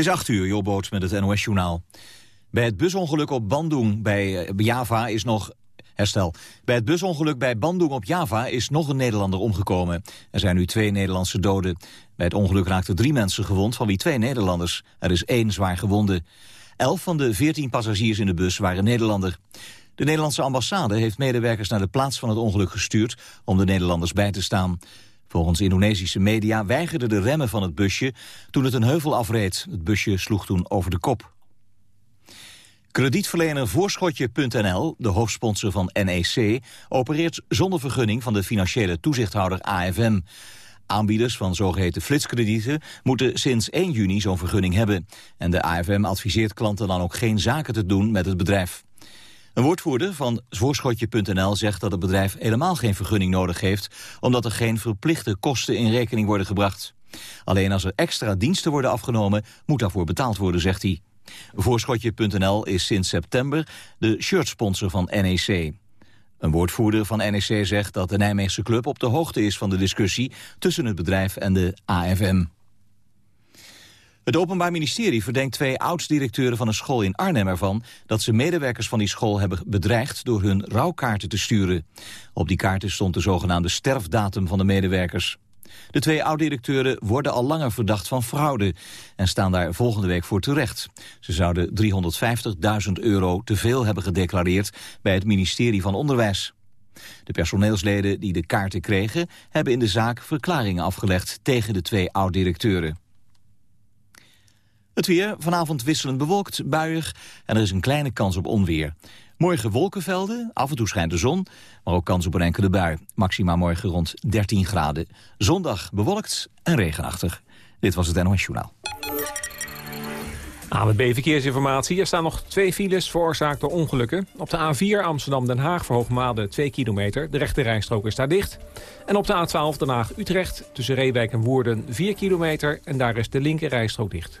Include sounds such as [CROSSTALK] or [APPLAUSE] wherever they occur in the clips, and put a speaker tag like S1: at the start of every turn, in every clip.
S1: Het is 8 uur, Jobboot met het NOS-journaal. Bij het busongeluk op Bandung bij eh, Java is nog... Herstel. Bij het busongeluk bij Bandung op Java is nog een Nederlander omgekomen. Er zijn nu twee Nederlandse doden. Bij het ongeluk raakten drie mensen gewond, van wie twee Nederlanders. Er is één zwaar gewonde. Elf van de veertien passagiers in de bus waren Nederlander. De Nederlandse ambassade heeft medewerkers naar de plaats van het ongeluk gestuurd... om de Nederlanders bij te staan. Volgens Indonesische media weigerden de remmen van het busje toen het een heuvel afreed. Het busje sloeg toen over de kop. Kredietverlener Voorschotje.nl, de hoofdsponsor van NEC... opereert zonder vergunning van de financiële toezichthouder AFM. Aanbieders van zogeheten flitskredieten moeten sinds 1 juni zo'n vergunning hebben. En de AFM adviseert klanten dan ook geen zaken te doen met het bedrijf. Een woordvoerder van Voorschotje.nl zegt dat het bedrijf helemaal geen vergunning nodig heeft, omdat er geen verplichte kosten in rekening worden gebracht. Alleen als er extra diensten worden afgenomen, moet daarvoor betaald worden, zegt hij. Voorschotje.nl is sinds september de shirtsponsor van NEC. Een woordvoerder van NEC zegt dat de Nijmeegse club op de hoogte is van de discussie tussen het bedrijf en de AFM. Het Openbaar Ministerie verdenkt twee oud-directeuren van een school in Arnhem ervan dat ze medewerkers van die school hebben bedreigd door hun rouwkaarten te sturen. Op die kaarten stond de zogenaamde sterfdatum van de medewerkers. De twee oud-directeuren worden al langer verdacht van fraude en staan daar volgende week voor terecht. Ze zouden 350.000 euro te veel hebben gedeclareerd bij het ministerie van Onderwijs. De personeelsleden die de kaarten kregen hebben in de zaak verklaringen afgelegd tegen de twee oud-directeuren. Het weer, vanavond wisselend bewolkt, buiig en er is een kleine kans op onweer. Morgen wolkenvelden, af en toe schijnt de zon, maar ook kans op een enkele bui. Maxima morgen rond 13 graden. Zondag bewolkt en regenachtig. Dit was het NOS Journaal.
S2: ANWB Verkeersinformatie. Er staan nog twee files veroorzaakt door ongelukken. Op de A4 Amsterdam-Den Haag voor Hoogmade 2 kilometer. De rechte rijstrook is daar dicht. En op de A12 Den Haag-Utrecht tussen Reewijk en Woerden 4 kilometer. En daar is de linker rijstrook dicht.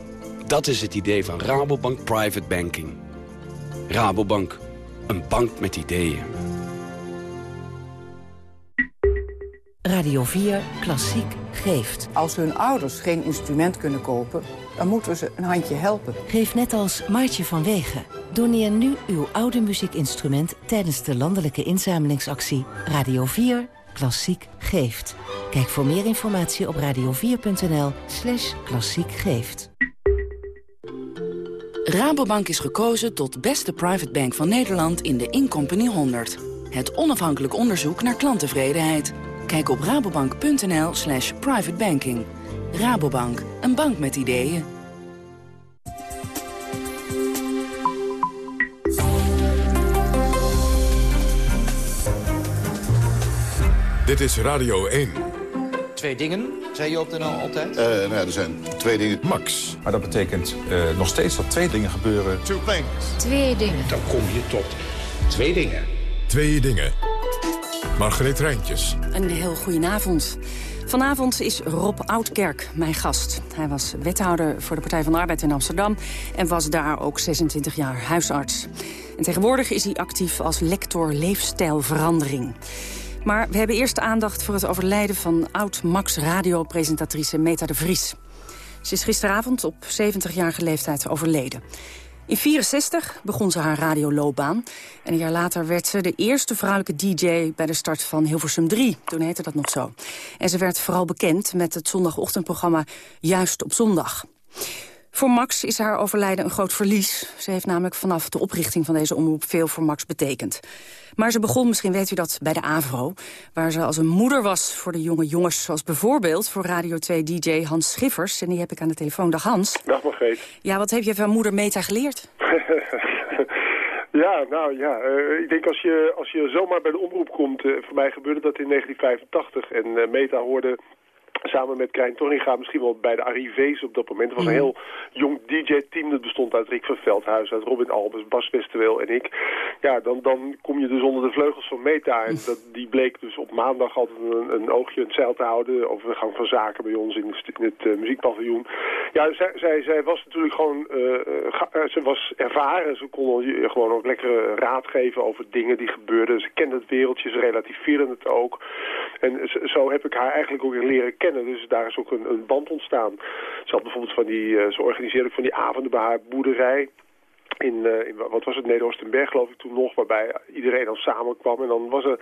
S3: Dat is het idee van Rabobank Private Banking. Rabobank, een bank met ideeën.
S4: Radio 4 Klassiek geeft.
S5: Als hun ouders geen instrument kunnen kopen, dan moeten we ze een handje helpen.
S4: Geef net als Maartje van Wegen. Doneer nu uw oude muziekinstrument tijdens de landelijke inzamelingsactie Radio 4 Klassiek geeft. Kijk voor meer informatie op radio4.nl slash klassiek geeft.
S6: Rabobank is gekozen tot beste private bank van Nederland in de Incompany 100. Het onafhankelijk onderzoek naar klanttevredenheid. Kijk op rabobank.nl slash privatebanking. Rabobank, een bank met ideeën.
S7: Dit is Radio 1.
S8: Twee dingen, zei je op de NL altijd?
S9: Uh, nou, er zijn twee dingen.
S7: Max.
S10: Maar dat betekent uh, nog steeds dat twee dingen gebeuren.
S9: Two things.
S11: Twee dingen.
S8: Dan kom je tot twee dingen.
S7: Twee dingen. Margreet Rijntjes.
S12: Een heel goedenavond. Vanavond is Rob Oudkerk mijn gast. Hij was wethouder voor de Partij van de Arbeid in Amsterdam... en was daar ook 26 jaar huisarts. En tegenwoordig is hij actief als lector leefstijlverandering. Maar we hebben eerst aandacht voor het overlijden van oud-Max-radiopresentatrice Meta de Vries. Ze is gisteravond op 70-jarige leeftijd overleden. In 64 begon ze haar radioloopbaan. En een jaar later werd ze de eerste vrouwelijke DJ bij de start van Hilversum 3. Toen heette dat nog zo. En ze werd vooral bekend met het zondagochtendprogramma Juist op Zondag. Voor Max is haar overlijden een groot verlies. Ze heeft namelijk vanaf de oprichting van deze omroep veel voor Max betekend. Maar ze begon, misschien weet u dat, bij de AVRO... waar ze als een moeder was voor de jonge jongens... zoals bijvoorbeeld voor Radio 2-dj Hans Schiffers. En die heb ik aan de telefoon. Dag Hans.
S9: Dag Margreet.
S12: Ja, wat heb je van moeder Meta geleerd? [LAUGHS]
S9: Ja, nou ja, uh, ik denk als je, als je zomaar bij de omroep komt... Uh, voor mij gebeurde dat in 1985 en uh, Meta hoorde samen met Krijn Torringa misschien wel bij de arrivés op dat moment. Het was een heel jong DJ-team. Dat bestond uit Rick van Veldhuis, uit Robin Albers, Bas Westerweel en ik. Ja, dan, dan kom je dus onder de vleugels van Meta. En dat, die bleek dus op maandag altijd een, een oogje in het zeil te houden... over de gang van zaken bij ons in, het, in het uh, muziekpaviljoen. Ja, zij, zij, zij was natuurlijk gewoon... Uh, ze was ervaren. Ze kon gewoon ook lekker raad geven over dingen die gebeurden. Ze kende het wereldje, ze relativeerde het ook. En zo heb ik haar eigenlijk ook leren kennen dus daar is ook een, een band ontstaan. Ze had bijvoorbeeld van die, ze organiseerde van die avonden bij haar boerderij. In, uh, in, wat was het, Neder-Oostenberg geloof ik toen nog, waarbij iedereen dan samenkwam. En dan was er,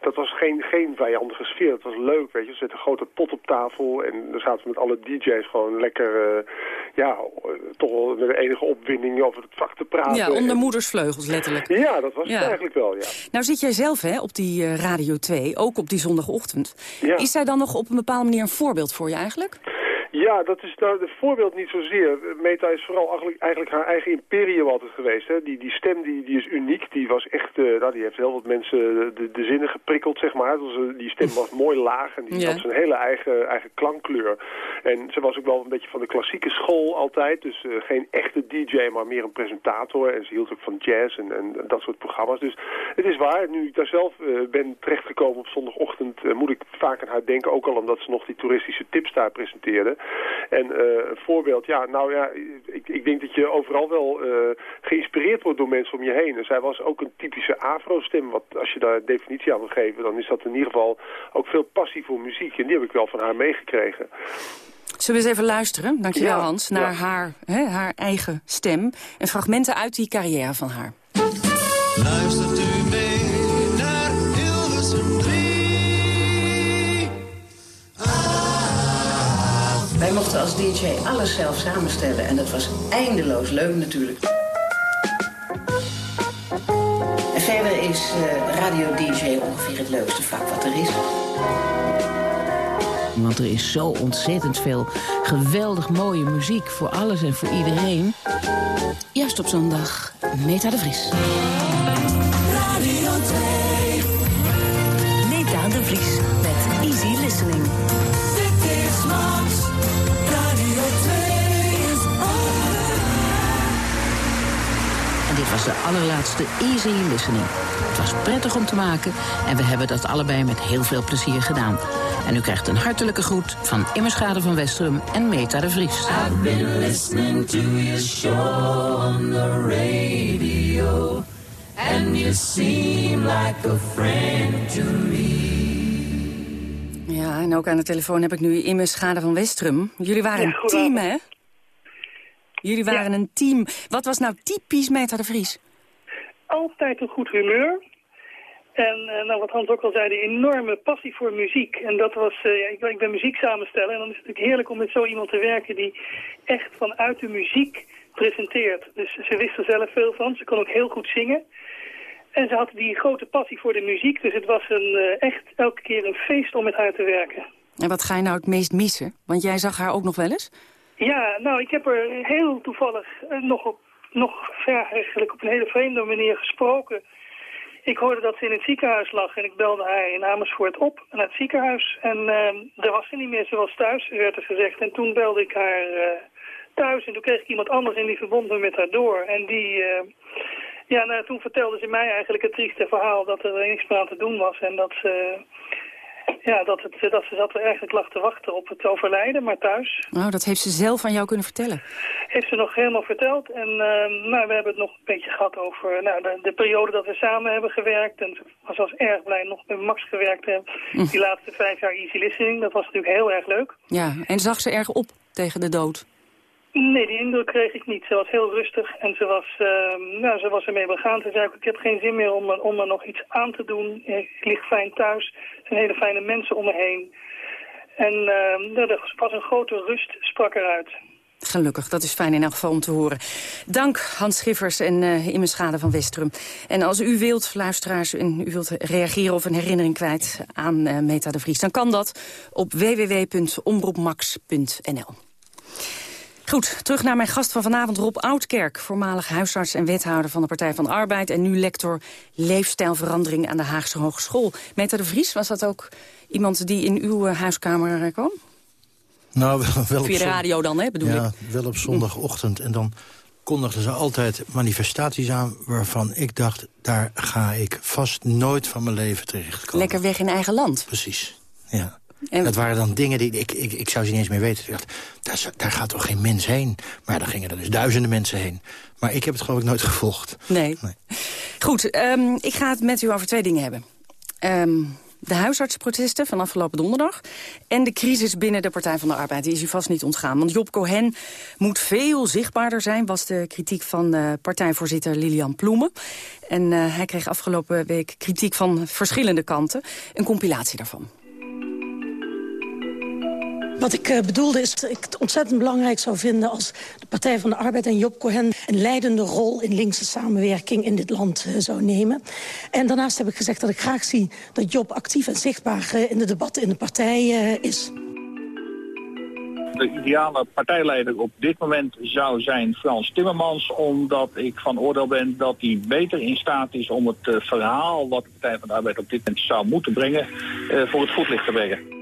S9: dat was geen, geen vijandige sfeer, dat was leuk, weet je. Ze zetten een grote pot op tafel en dan zaten we met alle DJ's gewoon lekker, uh, ja, toch wel met enige opwinding over het vak te praten.
S12: Ja, onder moedersvleugels letterlijk.
S9: Ja, dat was ja. het eigenlijk wel, ja.
S12: Nou zit jij zelf hè, op die uh, Radio 2, ook op die zondagochtend. Ja. Is zij dan nog op een bepaalde manier een voorbeeld voor je eigenlijk?
S9: Ja, dat is nou het voorbeeld niet zozeer. Meta is vooral eigenlijk, eigenlijk haar eigen imperium altijd geweest. Hè. Die, die stem die, die is uniek. Die was echt, uh, nou, die heeft heel wat mensen de, de zinnen geprikkeld, zeg maar. Dus, uh, die stem was mooi laag en die ja. had zijn hele eigen, eigen klankkleur. En ze was ook wel een beetje van de klassieke school altijd. Dus uh, geen echte DJ, maar meer een presentator. En ze hield ook van jazz en, en dat soort programma's. Dus het is waar, nu ik daar zelf ben terechtgekomen op zondagochtend... moet ik vaak aan haar denken. Ook al omdat ze nog die toeristische tips daar presenteerde. En uh, een voorbeeld, ja, nou ja, ik, ik denk dat je overal wel uh, geïnspireerd wordt door mensen om je heen. En zij was ook een typische afro-stem, wat als je daar een definitie aan wil geven, dan is dat in ieder geval ook veel passie voor muziek. En die heb ik wel van haar meegekregen.
S12: Zullen we eens even luisteren, dankjewel ja, Hans, naar ja. haar, hè, haar eigen stem. En fragmenten uit die carrière van haar. Luistert
S11: Wij mochten als DJ alles zelf samenstellen en dat was eindeloos leuk natuurlijk. En verder is uh, radio-dj ongeveer het leukste vak wat er is.
S4: Want er is zo ontzettend veel geweldig mooie muziek voor alles en voor iedereen.
S12: Juist op zondag, Meta de Vries.
S13: Radio 2. Meta de Vries met Easy Listening. Dit
S4: was de allerlaatste Easy Listening. Het was prettig om te maken en we hebben dat allebei met heel veel plezier gedaan. En u krijgt een hartelijke groet van Immerschade van Westrum en Meta de Vries.
S13: I've been listening to your show on the radio. And you seem like a friend to me.
S12: Ja, en ook aan de telefoon heb ik nu Immerschade van Westrum. Jullie waren ja, een team, hè? Jullie waren ja. een team. Wat was nou typisch Meta de Vries?
S14: Altijd een goed humeur. En uh, nou, wat Hans ook al zei, de enorme passie voor muziek. En dat was, uh, ja, ik, ik, ben muziek samenstellen. En dan is het natuurlijk heerlijk om met zo iemand te werken die echt vanuit de muziek presenteert. Dus ze wist er zelf veel van. Ze kon ook heel goed zingen. En ze had die grote passie voor de muziek. Dus het was een, uh, echt elke keer een feest om met haar te werken.
S12: En wat ga je nou het meest missen? Want jij zag haar ook nog wel eens?
S14: Ja, nou, ik heb er heel toevallig uh, nog, op, nog ver eigenlijk op een hele vreemde manier gesproken. Ik hoorde dat ze in het ziekenhuis lag en ik belde haar in Amersfoort op naar het ziekenhuis. En uh, daar was ze niet meer, ze was thuis, werd er gezegd. En toen belde ik haar uh, thuis en toen kreeg ik iemand anders en die verbond me met haar door. En die, ja, nou, toen vertelde ze mij eigenlijk het trieste verhaal dat er niks meer aan te doen was. En dat ze ja, dat, het, dat ze zat er eigenlijk lag te wachten op het overlijden, maar thuis.
S12: Nou, dat heeft ze zelf aan jou kunnen vertellen?
S14: Heeft ze nog helemaal verteld. En uh, nou, we hebben het nog een beetje gehad over nou, de, de, periode dat we samen hebben gewerkt. En ze was als erg blij nog met Max gewerkt hebben. Hm. Die laatste vijf jaar easy listening, dat was natuurlijk heel erg leuk.
S12: Ja, en zag ze erg op tegen de dood?
S14: Nee, die indruk kreeg ik niet. Ze was heel rustig en ze was, uh, nou, ze was ermee begaan. Ze zei ook, ik heb geen zin meer om, om er nog iets aan te doen. Ik lig fijn thuis. Er zijn hele fijne mensen om me heen. En uh, er was een grote rust, sprak eruit.
S12: Gelukkig, dat is fijn in elk geval om te horen. Dank Hans Schiffers en uh, Imme Schade van Westrum. En als u wilt, luisteraars, en u wilt reageren of een herinnering kwijt aan uh, Meta de Vries... dan kan dat op www.omroepmax.nl. Goed, terug naar mijn gast van vanavond, Rob Oudkerk. Voormalig huisarts en wethouder van de Partij van de Arbeid... en nu lector leefstijlverandering aan de Haagse Hogeschool. Meta de Vries, was dat ook iemand die in uw uh, huiskamer kwam?
S15: Nou, wel, wel
S12: Via de radio dan, hè, bedoel
S15: ja,
S12: ik?
S15: wel op zondagochtend. En dan kondigden ze altijd manifestaties aan... waarvan ik dacht, daar ga ik vast nooit van mijn leven terechtkomen.
S12: Lekker weg in eigen land.
S15: Precies, ja. En... Dat waren dan dingen die ik, ik, ik zou ze niet eens meer weten. Ik dacht, daar, daar gaat toch geen mens heen? Maar daar gingen er dus duizenden mensen heen. Maar ik heb het geloof ik nooit gevolgd.
S12: Nee. nee. Goed, um, ik ga het met u over twee dingen hebben. Um, de huisartsprotesten van afgelopen donderdag... en de crisis binnen de Partij van de Arbeid. Die is u vast niet ontgaan. Want Job Cohen moet veel zichtbaarder zijn... was de kritiek van uh, partijvoorzitter Lilian Ploemen. En uh, hij kreeg afgelopen week kritiek van verschillende kanten. Een compilatie daarvan.
S16: Wat ik uh, bedoelde is dat ik het ontzettend belangrijk zou vinden... als de Partij van de Arbeid en Job Cohen... een leidende rol in linkse samenwerking in dit land uh, zou nemen. En daarnaast heb ik gezegd dat ik graag zie dat Job actief en zichtbaar uh, in de debatten in de partij is.
S17: De ideale partijleider op dit moment zou zijn Frans Timmermans... omdat ik van oordeel ben dat hij beter in staat is om het verhaal... wat de Partij van de Arbeid op dit moment zou moeten brengen... voor het voetlicht te brengen.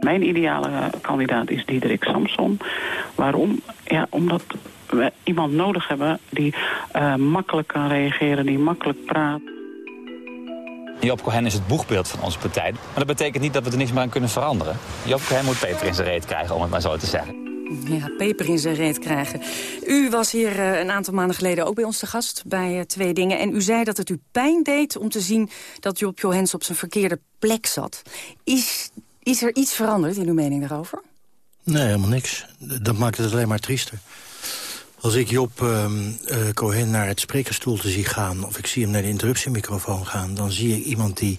S18: Mijn ideale uh, kandidaat is Diederik Samson. Waarom? Ja, omdat we iemand nodig hebben die uh, makkelijk kan reageren, die makkelijk praat.
S19: Job Cohen is het boegbeeld van onze partij. Maar dat betekent niet dat we er niks meer aan kunnen veranderen. Job Cohen moet peper in zijn reet krijgen, om het maar zo te zeggen.
S12: Ja, peper in zijn reet krijgen. U was hier uh, een aantal maanden geleden ook bij ons te gast bij uh, Twee Dingen. En u zei dat het u pijn deed om te zien dat Job Johens op zijn verkeerde plek zat. Is is er iets veranderd in uw mening daarover?
S15: Nee, helemaal niks. Dat maakt het alleen maar triester. Als ik Job uh, uh, Cohen naar het sprekersstoel te zie gaan... of ik zie hem naar de interruptiemicrofoon gaan... dan zie ik iemand die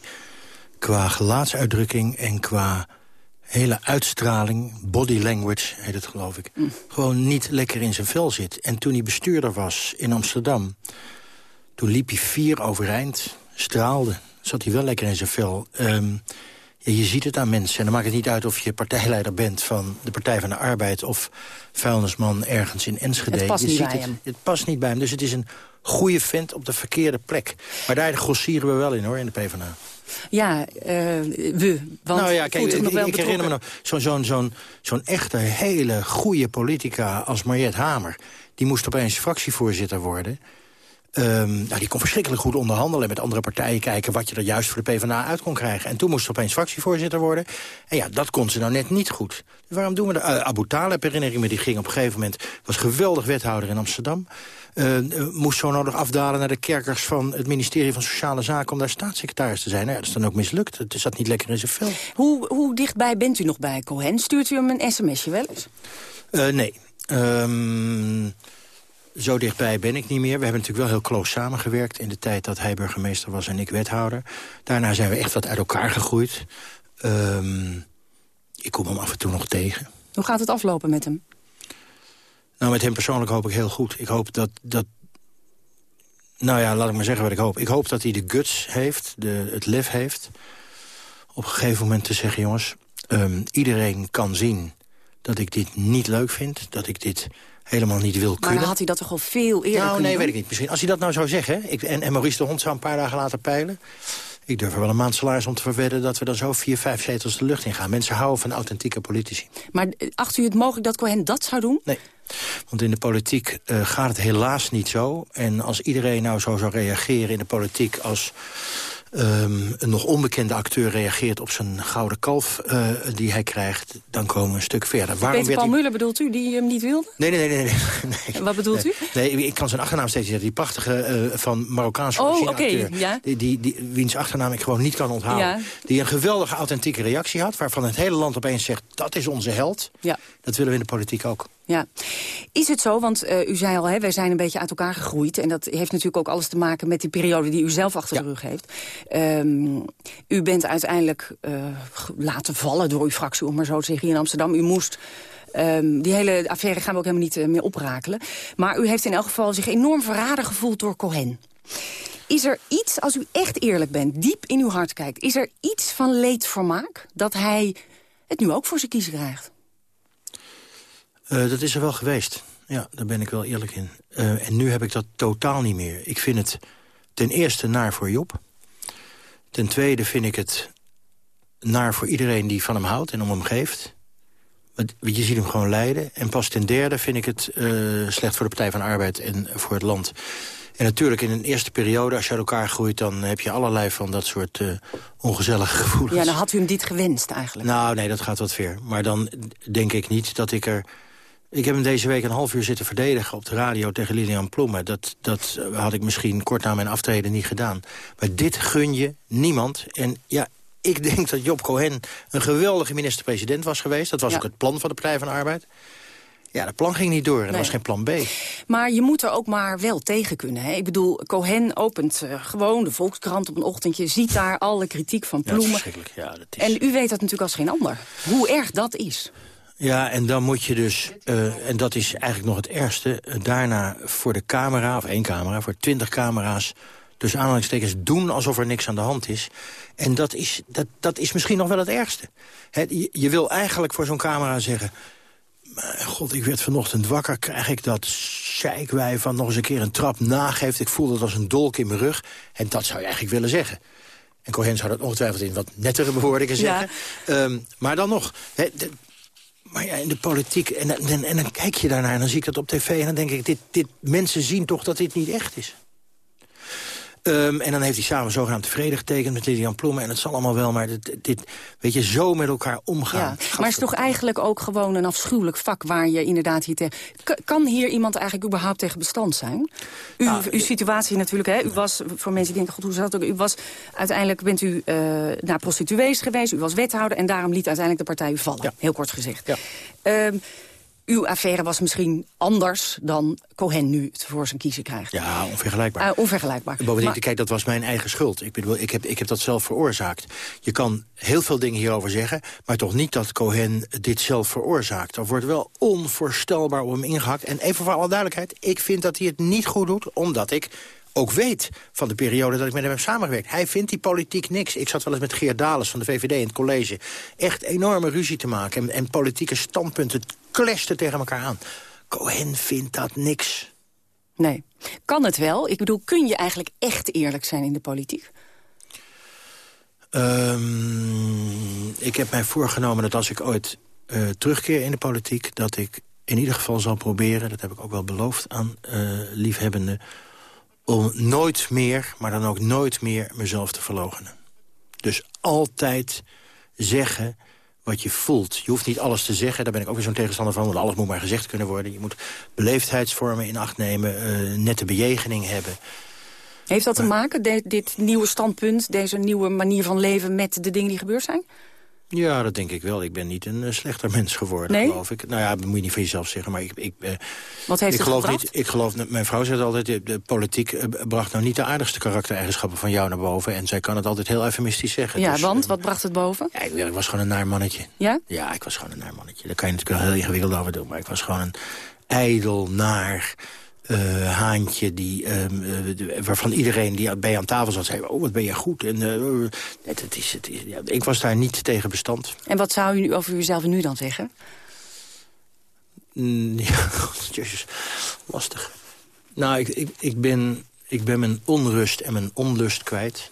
S15: qua gelaatsuitdrukking en qua hele uitstraling... body language heet het geloof ik... Mm. gewoon niet lekker in zijn vel zit. En toen hij bestuurder was in Amsterdam... toen liep hij vier overeind, straalde. Zat hij wel lekker in zijn vel... Um, Ja, je ziet het aan mensen. En dan maakt het niet uit of je partijleider bent van de Partij van de Arbeid... of vuilnisman ergens in Enschede.
S12: Het past
S15: je
S12: niet
S15: ziet
S12: bij
S15: het,
S12: hem.
S15: Het past niet bij hem. Dus het is een goede vent op de verkeerde plek. Maar daar grossieren we wel in, hoor, in de PvdA.
S12: Ja, uh, we. Want
S15: nou ja, kijk, ik,
S12: nog wel
S15: ik herinner me nog zo'n zo'n zo'n zo'n echte, hele goede politica als Mariette Hamer. Die moest opeens fractievoorzitter worden... Um, nou, die kon verschrikkelijk goed onderhandelen met andere partijen... kijken wat je er juist voor de PvdA uit kon krijgen. En toen moest ze opeens fractievoorzitter worden. En ja, dat kon ze nou net niet goed. Dus waarom doen we dat? Uh, Abu Talib, herinner ik me, die ging op een gegeven moment... was geweldig wethouder in Amsterdam. Uh, uh, moest zo nodig afdalen naar de kerkers van het ministerie van Sociale Zaken... om daar staatssecretaris te zijn. Nou ja, dat is dan ook mislukt. Het zat niet lekker in zijn vel.
S12: Hoe, hoe dichtbij bent u nog bij Cohen? Stuurt u hem een sms'je wel eens?
S15: Uh, nee. Um, zo dichtbij ben ik niet meer. We hebben natuurlijk wel heel close samengewerkt... in de tijd dat hij burgemeester was en ik wethouder. Daarna zijn we echt wat uit elkaar gegroeid. Um, ik kom hem af en toe nog tegen.
S12: Hoe gaat het aflopen met hem?
S15: Nou, met hem persoonlijk hoop ik heel goed. Ik hoop dat... dat nou ja, laat ik maar zeggen wat ik hoop. Ik hoop dat hij de guts heeft, de, het lef heeft... op een gegeven moment te zeggen... jongens, um, iedereen kan zien dat ik dit niet leuk vind. Dat ik dit helemaal niet wil kunnen.
S12: Maar had hij dat toch al veel eerder
S15: Nou, nee,
S12: doen?
S15: weet ik niet. Misschien, als hij dat nou zou zeggen... Ik, en, en Maurice de Hond zou een paar dagen later peilen... ik durf er wel een maand salaris om te verwedden... dat we dan zo vier, vijf zetels de lucht in gaan. Mensen houden van authentieke politici.
S12: Maar eh, acht u het mogelijk dat Cohen dat zou doen?
S15: Nee. Want in de politiek uh, gaat het helaas niet zo. En als iedereen nou zo zou reageren in de politiek... als um, een nog onbekende acteur reageert op zijn gouden kalf uh, die hij krijgt... dan komen we een stuk verder.
S12: Waarom Peter Paul. Muller bedoelt u, die hem niet wilde?
S15: Nee, nee, nee. nee,
S12: nee. [LAUGHS] Wat bedoelt u?
S15: Nee, ik kan zijn achternaam steeds zeggen. Die prachtige uh, van Marokkaanse
S12: oh, okay,
S15: acteur.
S12: Ja.
S15: Die, die, die, wiens achternaam ik gewoon niet kan onthouden.
S12: Ja.
S15: Die een geweldige authentieke reactie had... waarvan het hele land opeens zegt, dat is onze held.
S12: Ja.
S15: Dat willen we in de politiek ook.
S12: Ja. Is het zo, want uh, u zei al, hè, wij zijn een beetje uit elkaar gegroeid... en dat heeft natuurlijk ook alles te maken met die periode die u zelf achter de rug heeft. Um, u bent uiteindelijk uh, laten vallen door uw fractie, om maar zo te zeggen, hier in Amsterdam. U moest... Um, die hele affaire gaan we ook helemaal niet uh, meer oprakelen. Maar u heeft in elk geval zich enorm verraden gevoeld door Cohen. Is er iets, als u echt eerlijk bent, diep in uw hart kijkt... is er iets van leedvermaak dat hij het nu ook voor zijn kiezen krijgt?
S15: Uh, dat is er wel geweest. Ja, daar ben ik wel eerlijk in. Uh, en nu heb ik dat totaal niet meer. Ik vind het ten eerste naar voor Job. Ten tweede vind ik het naar voor iedereen die van hem houdt en om hem geeft. Want je ziet hem gewoon lijden. En pas ten derde vind ik het uh, slecht voor de Partij van Arbeid en voor het land. En natuurlijk in een eerste periode, als je uit elkaar groeit... dan heb je allerlei van dat soort uh, ongezellige gevoelens.
S12: Ja, dan had u hem dit gewenst eigenlijk.
S15: Nou, nee, dat gaat wat ver. Maar dan denk ik niet dat ik er... Ik heb hem deze week een half uur zitten verdedigen op de radio tegen Lilian Ploemen. Dat, dat had ik misschien kort na mijn aftreden niet gedaan. Maar dit gun je niemand. En ja, ik denk dat Job Cohen een geweldige minister-president was geweest. Dat was
S12: Ja.
S15: ook het plan van de Partij van de Arbeid. Ja, dat plan ging niet door en er was geen plan B.
S12: Maar je moet er ook maar wel tegen kunnen. Hè? Ik bedoel, Cohen opent eh, gewoon de Volkskrant op een ochtendje... ziet daar alle kritiek van
S15: Ja, dat is
S12: Ploemen.
S15: verschrikkelijk. Ja, dat is...
S12: en u weet dat natuurlijk als geen ander. Hoe erg dat is.
S15: Ja, en dan moet je dus, eh, en dat is eigenlijk nog het ergste... eh, daarna voor de camera, of één camera, voor twintig camera's... dus aanhalingstekens doen alsof er niks aan de hand is. En dat is, dat, dat is misschien nog wel het ergste. Je, je wil eigenlijk voor zo'n camera zeggen... "Maar God, ik werd vanochtend wakker, krijg ik dat zeikwijf van nog eens een keer een trap nageeft. Ik voel dat als een dolk in mijn rug. En dat zou je eigenlijk willen zeggen. En Cohen zou dat ongetwijfeld in wat nettere bewoordingen
S12: Ja.
S15: zeggen. Ehm, maar dan nog, de- maar ja, in de politiek, en, en, en dan kijk je daarnaar en dan zie ik dat op tv... en dan denk ik, dit, dit, mensen zien toch dat dit niet echt is. Ehm, en dan heeft hij samen zogenaamd vrede getekend met Lilian Ploemen... en het zal allemaal wel, maar dit, dit weet je, zo met elkaar omgaan.
S12: Ja. Maar het is toch eigenlijk ook gewoon een afschuwelijk vak... waar je inderdaad hier tegen... Kan hier iemand eigenlijk überhaupt tegen bestand zijn? U,
S15: Nou,
S12: uw situatie natuurlijk, hè? U was, voor mensen die denken, god, hoe zat het ook? U was, uiteindelijk bent u eh, naar prostituees geweest, u was wethouder... en daarom liet uiteindelijk de partij u vallen, heel kort gezegd. Ehm, uw affaire was misschien anders dan Cohen nu het voor zijn kiezen krijgt.
S15: Ja, onvergelijkbaar.
S12: Eh, onvergelijkbaar.
S15: Bovendien,
S12: Maar-
S15: kijk, dat was mijn eigen schuld. Ik, bedoel, ik, heb, ik heb dat zelf veroorzaakt. Je kan heel veel dingen hierover zeggen... maar toch niet dat Cohen dit zelf veroorzaakt. Er wordt wel onvoorstelbaar op hem ingehakt. En even voor alle duidelijkheid, ik vind dat hij het niet goed doet... omdat ik ook weet van de periode dat ik met hem heb samengewerkt. Hij vindt die politiek niks. Ik zat wel eens met Geert Dales van de VVD in het college... echt enorme ruzie te maken en, en politieke standpunten clashten tegen elkaar aan. Cohen vindt dat niks.
S12: Nee. Kan het wel? Ik bedoel, kun je eigenlijk echt eerlijk zijn in de politiek?
S15: Ehm, ik heb mij voorgenomen dat als ik ooit eh, terugkeer in de politiek... dat ik in ieder geval zal proberen, dat heb ik ook wel beloofd aan eh, liefhebbenden... om nooit meer, maar dan ook nooit meer mezelf te verloochenen. Dus altijd zeggen wat je voelt. Je hoeft niet alles te zeggen, daar ben ik ook weer zo'n tegenstander van... want alles moet maar gezegd kunnen worden. Je moet beleefdheidsvormen in acht nemen, eh, nette bejegening hebben...
S12: Heeft dat te maken, de- dit nieuwe standpunt, deze nieuwe manier van leven... met de dingen die gebeurd zijn?
S15: Ja, dat denk ik wel. Ik ben niet een eh, slechter mens geworden,
S12: Nee?
S15: geloof ik. Nou ja, dat moet je niet van jezelf zeggen, maar ik... ik eh,
S12: Wat heeft
S15: ik geloof
S12: gebracht?
S15: niet. Ik geloof, mijn vrouw zegt altijd, de, de politiek eh, bracht nou niet de aardigste karaktereigenschappen van jou naar boven. En zij kan het altijd heel eufemistisch zeggen.
S12: Ja,
S15: Dus,
S12: want wat bracht het boven?
S15: ja, ik, ik was gewoon een naar mannetje.
S12: Ja?
S15: Ja, ik was gewoon een naar mannetje. Daar kan je natuurlijk wel heel ingewikkeld over doen. Maar ik was gewoon een ijdel, naar eh, haantje... Die, ehm, eh, de- waarvan iedereen die bij aan tafel zat zei... oh, wat ben je goed. En, eh, het, het is, het is, ja, ik was daar niet tegen bestand.
S12: En wat zou u nu over uzelf nu dan zeggen?
S15: Mm, [LAUGHS] Ja, god, jezus, lastig. Nou, ik, ik, ik, ben, ik ben mijn onrust en mijn onlust kwijt.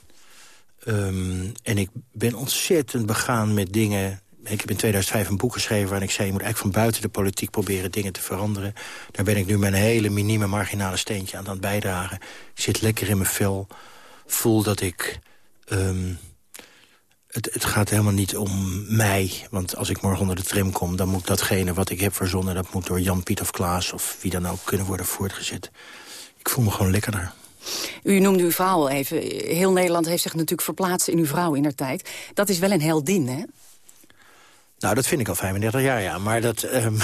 S15: Ehm, en ik ben ontzettend begaan met dingen... Ik heb in 2005 een boek geschreven waarin ik zei... je moet eigenlijk van buiten de politiek proberen dingen te veranderen. Daar ben ik nu mijn hele minieme marginale steentje aan aan het bijdragen. Ik zit lekker in mijn vel. Voel dat ik... ehm, het, het gaat helemaal niet om mij. Want als ik morgen onder de tram kom... dan moet datgene wat ik heb verzonnen... dat moet door Jan, Piet of Klaas of wie dan ook kunnen worden voortgezet. Ik voel me gewoon lekkerder.
S12: U noemde uw vrouw al even. Heel Nederland heeft zich natuurlijk verplaatst in uw vrouw in haar tijd. Dat is wel een heldin, hè?
S15: Nou, dat vind ik al 35 jaar, ja. Maar dat, [LAUGHS] um,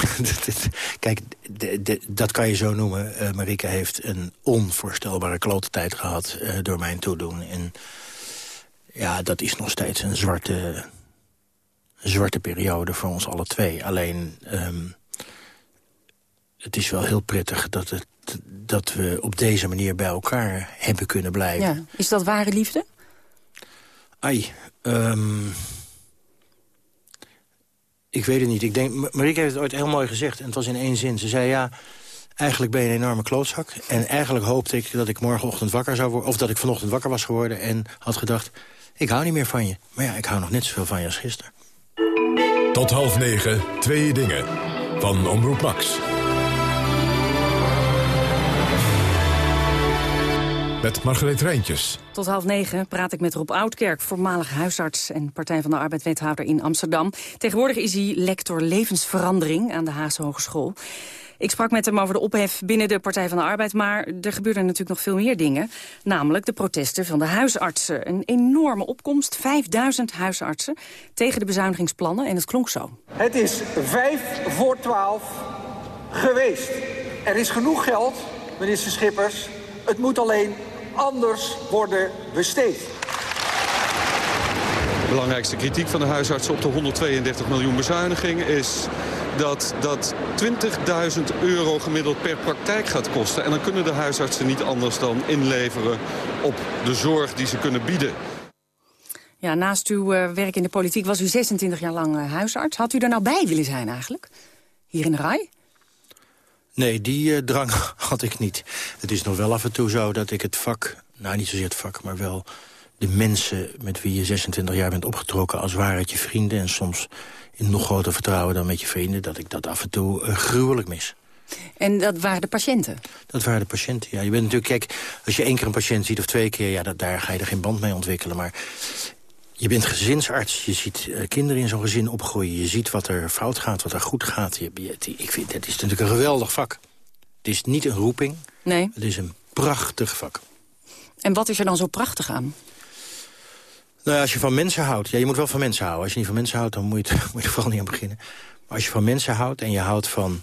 S15: kijk, de, de, dat kan je zo noemen. Uh, Marike heeft een onvoorstelbare klote tijd gehad uh, door mijn toedoen. En ja, dat is nog steeds een zwarte, zwarte periode voor ons alle twee. Alleen, um, het is wel heel prettig dat, het, dat we op deze manier bij elkaar hebben kunnen blijven.
S12: Ja. Is dat ware liefde?
S15: Ai, um, ik weet het niet. Ik denk, Marieke heeft het ooit heel mooi gezegd. En het was in één zin. Ze zei, ja, eigenlijk ben je een enorme klootzak. En eigenlijk hoopte ik dat ik morgenochtend wakker zou worden... of dat ik vanochtend wakker was geworden en had gedacht... ik hou niet meer van je. Maar ja, ik hou nog net zoveel van je als gisteren.
S7: Tot half negen, twee dingen. Van Omroep Max. Met Margreet Rijntjes.
S12: Tot half negen praat ik met Rob Oudkerk, voormalig huisarts... en Partij van de Arbeid-wethouder in Amsterdam. Tegenwoordig is hij lector levensverandering aan de Haagse Hogeschool. Ik sprak met hem over de ophef binnen de Partij van de Arbeid... maar er gebeuren natuurlijk nog veel meer dingen. Namelijk de protesten van de huisartsen. Een enorme opkomst, 5000 huisartsen... tegen de bezuinigingsplannen en het klonk zo.
S20: Het is vijf voor twaalf geweest. Er is genoeg geld, minister Schippers. Het moet alleen anders worden besteed.
S21: De belangrijkste kritiek van de huisartsen op de 132 miljoen bezuiniging is dat dat 20.000 euro gemiddeld per praktijk gaat kosten. En dan kunnen de huisartsen niet anders dan inleveren op de zorg die ze kunnen bieden.
S12: Ja, naast uw uh, werk in de politiek was u 26 jaar lang uh, huisarts. Had u er nou bij willen zijn eigenlijk? Hier in de RAI?
S15: Nee, die uh, drang [LAUGHS] had ik niet. Het is nog wel af en toe zo dat ik het vak... nou, niet zozeer het vak, maar wel de mensen met wie je 26 jaar bent opgetrokken... als waren het je vrienden en soms in nog groter vertrouwen dan met je vrienden... dat ik dat af en toe uh, gruwelijk mis.
S12: En dat waren de patiënten?
S15: Dat waren de patiënten, ja. Je bent natuurlijk, kijk, als je één keer een patiënt ziet of twee keer... ja, dat, daar ga je er geen band mee ontwikkelen. Maar je bent gezinsarts, je ziet uh, kinderen in zo'n gezin opgroeien... je ziet wat er fout gaat, wat er goed gaat. Je, je, ik vind, het is natuurlijk een geweldig vak. Het is niet een roeping,
S12: nee.
S15: het is een prachtig vak.
S12: En wat is er dan zo prachtig aan?
S15: Nou, als je van mensen houdt... Ja, je moet wel van mensen houden. Als je niet van mensen houdt, dan moet je, [LAUGHS] moet je er vooral niet aan beginnen. Maar als je van mensen houdt en je houdt van,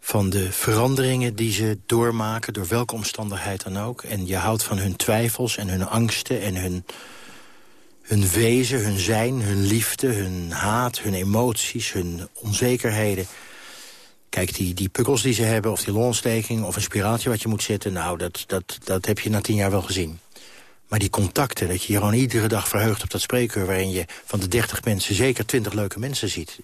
S15: van de veranderingen die ze doormaken... door welke omstandigheid dan ook... en je houdt van hun twijfels en hun angsten en hun hun wezen, hun zijn, hun liefde, hun haat, hun emoties, hun onzekerheden. Kijk, die, die pukkels die ze hebben, of die longontsteking... of een spiraaltje wat je moet zetten, nou, dat, dat, dat heb je na tien jaar wel gezien. Maar die contacten, dat je je gewoon iedere dag verheugt op dat spreekuur... waarin je van de dertig mensen zeker twintig leuke mensen ziet.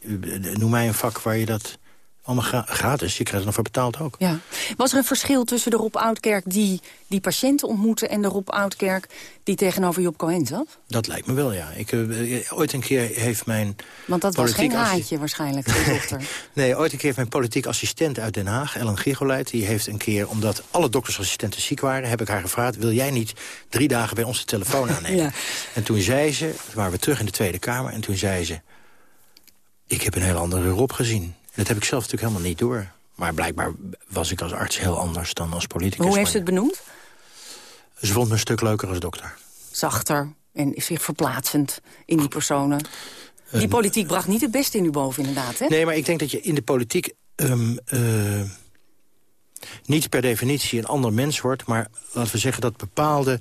S15: Noem mij een vak waar je dat allemaal gra gratis. Je krijgt er nog voor betaald ook.
S12: Ja. Was er een verschil tussen de Rob Oudkerk die die patiënten ontmoette... en de Rob Oudkerk die tegenover Job Cohen zat?
S15: Dat lijkt me wel, ja. Ik, uh, ooit een keer heeft mijn...
S12: Want dat was geen haantje waarschijnlijk, de dochter. [LAUGHS]
S15: nee, ooit een keer heeft mijn politiek assistent uit Den Haag, Ellen Gigoleit... die heeft een keer, omdat alle doktersassistenten ziek waren... heb ik haar gevraagd, wil jij niet drie dagen bij ons de telefoon [LAUGHS] aannemen? ja. En toen zei ze, toen waren we terug in de Tweede Kamer... en toen zei ze, ik heb een heel andere Rob gezien. Dat heb ik zelf natuurlijk helemaal niet door. Maar blijkbaar was ik als arts heel anders dan als politicus.
S12: Hoe heeft ze het benoemd?
S15: Ze vond me een stuk leuker als dokter.
S12: Zachter en zich verplaatsend in die personen. Die politiek bracht niet het beste in u boven, inderdaad, hè?
S15: Nee, maar ik denk dat je in de politiek... Um, uh, niet per definitie een ander mens wordt... maar laten we zeggen dat bepaalde...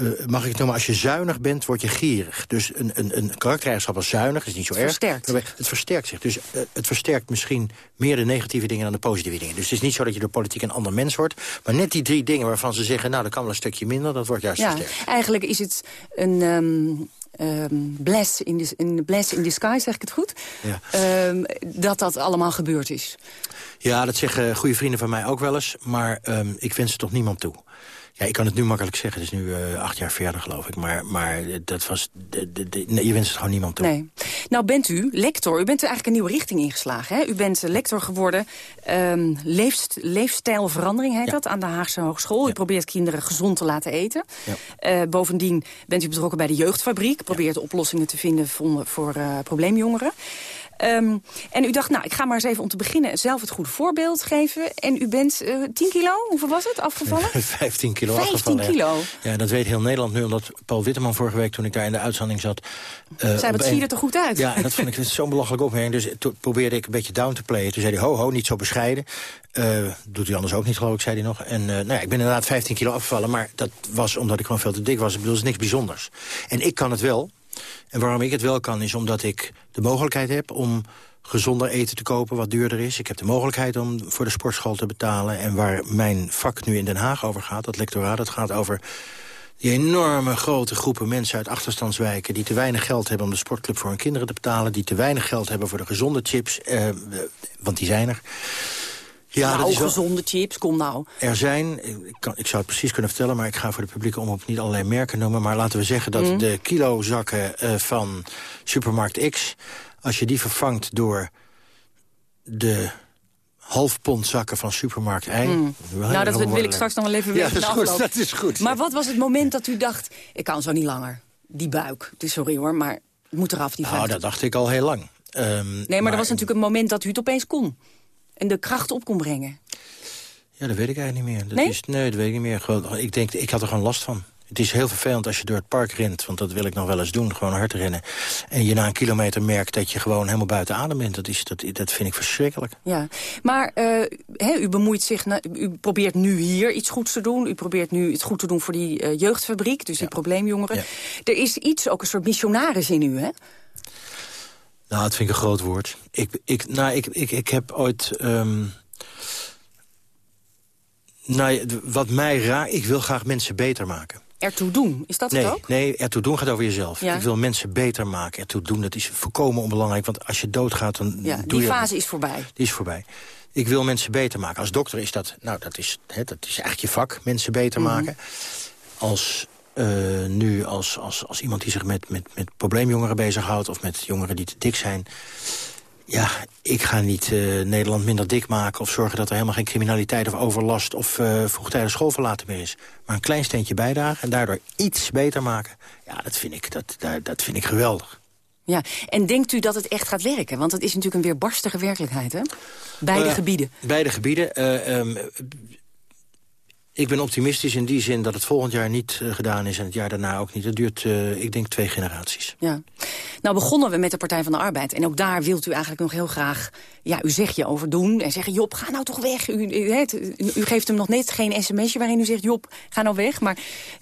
S15: Uh, mag ik het noemen, als je zuinig bent, word je gierig. Dus een, een, een karaktereigenschap als zuinig is niet zo
S12: versterkt.
S15: erg. Het versterkt zich. Dus uh, het versterkt misschien meer de negatieve dingen dan de positieve dingen. Dus het is niet zo dat je door politiek een ander mens wordt. Maar net die drie dingen waarvan ze zeggen... nou, dat kan wel een stukje minder, dat wordt juist
S12: ja,
S15: versterkt.
S12: Eigenlijk is het een... Um... Um, bless, in in, bless in disguise, zeg ik het goed?
S15: Ja.
S12: Um, dat dat allemaal gebeurd is.
S15: Ja, dat zeggen goede vrienden van mij ook wel eens. Maar um, ik wens het toch niemand toe. Ja, ik kan het nu makkelijk zeggen. Het is nu uh, acht jaar verder, geloof ik. Maar, maar dat was... De, de, de, nee, je wenst het gewoon niemand toe.
S12: Nee. Nou bent u lector. U bent er eigenlijk een nieuwe richting ingeslagen. Hè? U bent lector geworden. Um, leefst, leefstijlverandering heet ja. dat aan de Haagse Hogeschool. U probeert kinderen gezond te laten eten. Ja. Uh, bovendien bent u betrokken bij de jeugdfabriek. Probeert oplossingen te vinden voor, voor uh, probleemjongeren. Ehm, en u dacht, nou, ik ga maar eens even om te beginnen zelf het goede voorbeeld geven. En u bent uh, 10 kilo, hoeveel was het, afgevallen? [LAUGHS]
S15: 15 kilo
S12: 15
S15: afgevallen.
S12: kilo?
S15: Ja. ja, dat weet heel Nederland nu, omdat Paul Witteman vorige week... toen ik daar in de uitzending zat...
S12: Uh, Zij, wat zie je er toch goed uit?
S15: Ja, en dat vond ik [LAUGHS] zo'n belachelijk opmerking. Dus toen probeerde ik een beetje down te playen. Toen zei hij, ho, ho, niet zo bescheiden. Uh, doet hij anders ook niet, geloof ik, zei hij nog. En uh, nou ja, ik ben inderdaad 15 kilo afgevallen, maar dat was omdat ik gewoon veel te dik was. Ik bedoel, dat is niks bijzonders. En ik kan het wel. En waarom ik het wel kan, is omdat ik de mogelijkheid heb om gezonder eten te kopen, wat duurder is. Ik heb de mogelijkheid om voor de sportschool te betalen. En waar mijn vak nu in Den Haag over gaat, dat lectoraat, dat gaat over die enorme grote groepen mensen uit achterstandswijken... die te weinig geld hebben om de sportclub voor hun kinderen te betalen... die te weinig geld hebben voor de gezonde chips, eh, want die zijn er.
S12: Ja, nou, dat is wel... gezonde chips, kom nou.
S15: Er zijn, ik, kan, ik zou het precies kunnen vertellen... maar ik ga voor de publieke omroep niet allerlei merken noemen... maar laten we zeggen dat mm. de kilozakken uh, van Supermarkt X... als je die vervangt door de half pond zakken van Supermarkt Y...
S12: Mm. Nou, dat wil ik straks nog wel even weten.
S15: Ja, dat is, goed, [LAUGHS] dat is goed.
S12: Maar wat was het moment dat u dacht... ik kan zo niet langer, die buik. Het is sorry hoor, maar het moet eraf, die
S15: Nou, dat dacht ik al heel lang. Um,
S12: nee, maar, maar er was natuurlijk een moment dat u het opeens kon en de kracht op kon brengen?
S15: Ja, dat weet ik eigenlijk niet meer. Dat
S12: nee?
S15: Is, nee, dat weet ik niet meer. Gewoon, ik denk, ik had er gewoon last van. Het is heel vervelend als je door het park rent, want dat wil ik nog wel eens doen, gewoon hard rennen. En je na een kilometer merkt dat je gewoon helemaal buiten adem bent. Dat, is, dat, dat vind ik verschrikkelijk.
S12: Ja, maar uh, u bemoeit zich, u probeert nu hier iets goeds te doen. U probeert nu het goed te doen voor die uh, jeugdfabriek, dus die probleemjongeren. Ja. Er is iets, ook een soort missionaris in u, hè?
S15: Nou, dat vind ik een groot woord. Ik, ik, nou, ik, ik, ik heb ooit... Um, nou, wat mij raakt, ik wil graag mensen beter maken.
S12: Ertoe doen, is dat
S15: nee,
S12: het ook?
S15: Nee, ertoe doen gaat over jezelf. Ja. Ik wil mensen beter maken. Ertoe doen, dat is volkomen onbelangrijk. Want als je doodgaat, dan
S12: ja,
S15: doe
S12: die
S15: je...
S12: fase is voorbij.
S15: Die is voorbij. Ik wil mensen beter maken. Als dokter is dat, nou, dat is, hè, dat is eigenlijk je vak, mensen beter mm -hmm. maken. Als uh, nu als, als, als iemand die zich met, met, met probleemjongeren bezighoudt... of met jongeren die te dik zijn... Ja, ik ga niet uh, Nederland minder dik maken... of zorgen dat er helemaal geen criminaliteit of overlast... of uh, vroegtijdig schoolverlaten meer is. Maar een klein steentje bijdragen en daardoor iets beter maken... ja, dat vind ik, dat, dat, dat vind ik geweldig.
S12: Ja, en denkt u dat het echt gaat werken? Want het is natuurlijk een weerbarstige werkelijkheid, hè? Beide gebieden.
S15: Beide gebieden. Um, ik ben optimistisch in die zin dat het volgend jaar niet uh, gedaan is... en het jaar daarna ook niet. Het duurt, uh, ik denk, twee generaties.
S12: Ja. Nou begonnen we met de Partij van de Arbeid. En ook daar wilt u eigenlijk nog heel graag ja, uw zegje over doen. En zeggen, Job, ga nou toch weg. U, u, u, u geeft hem nog net geen sms'je waarin u zegt... Job, ga nou weg. Maar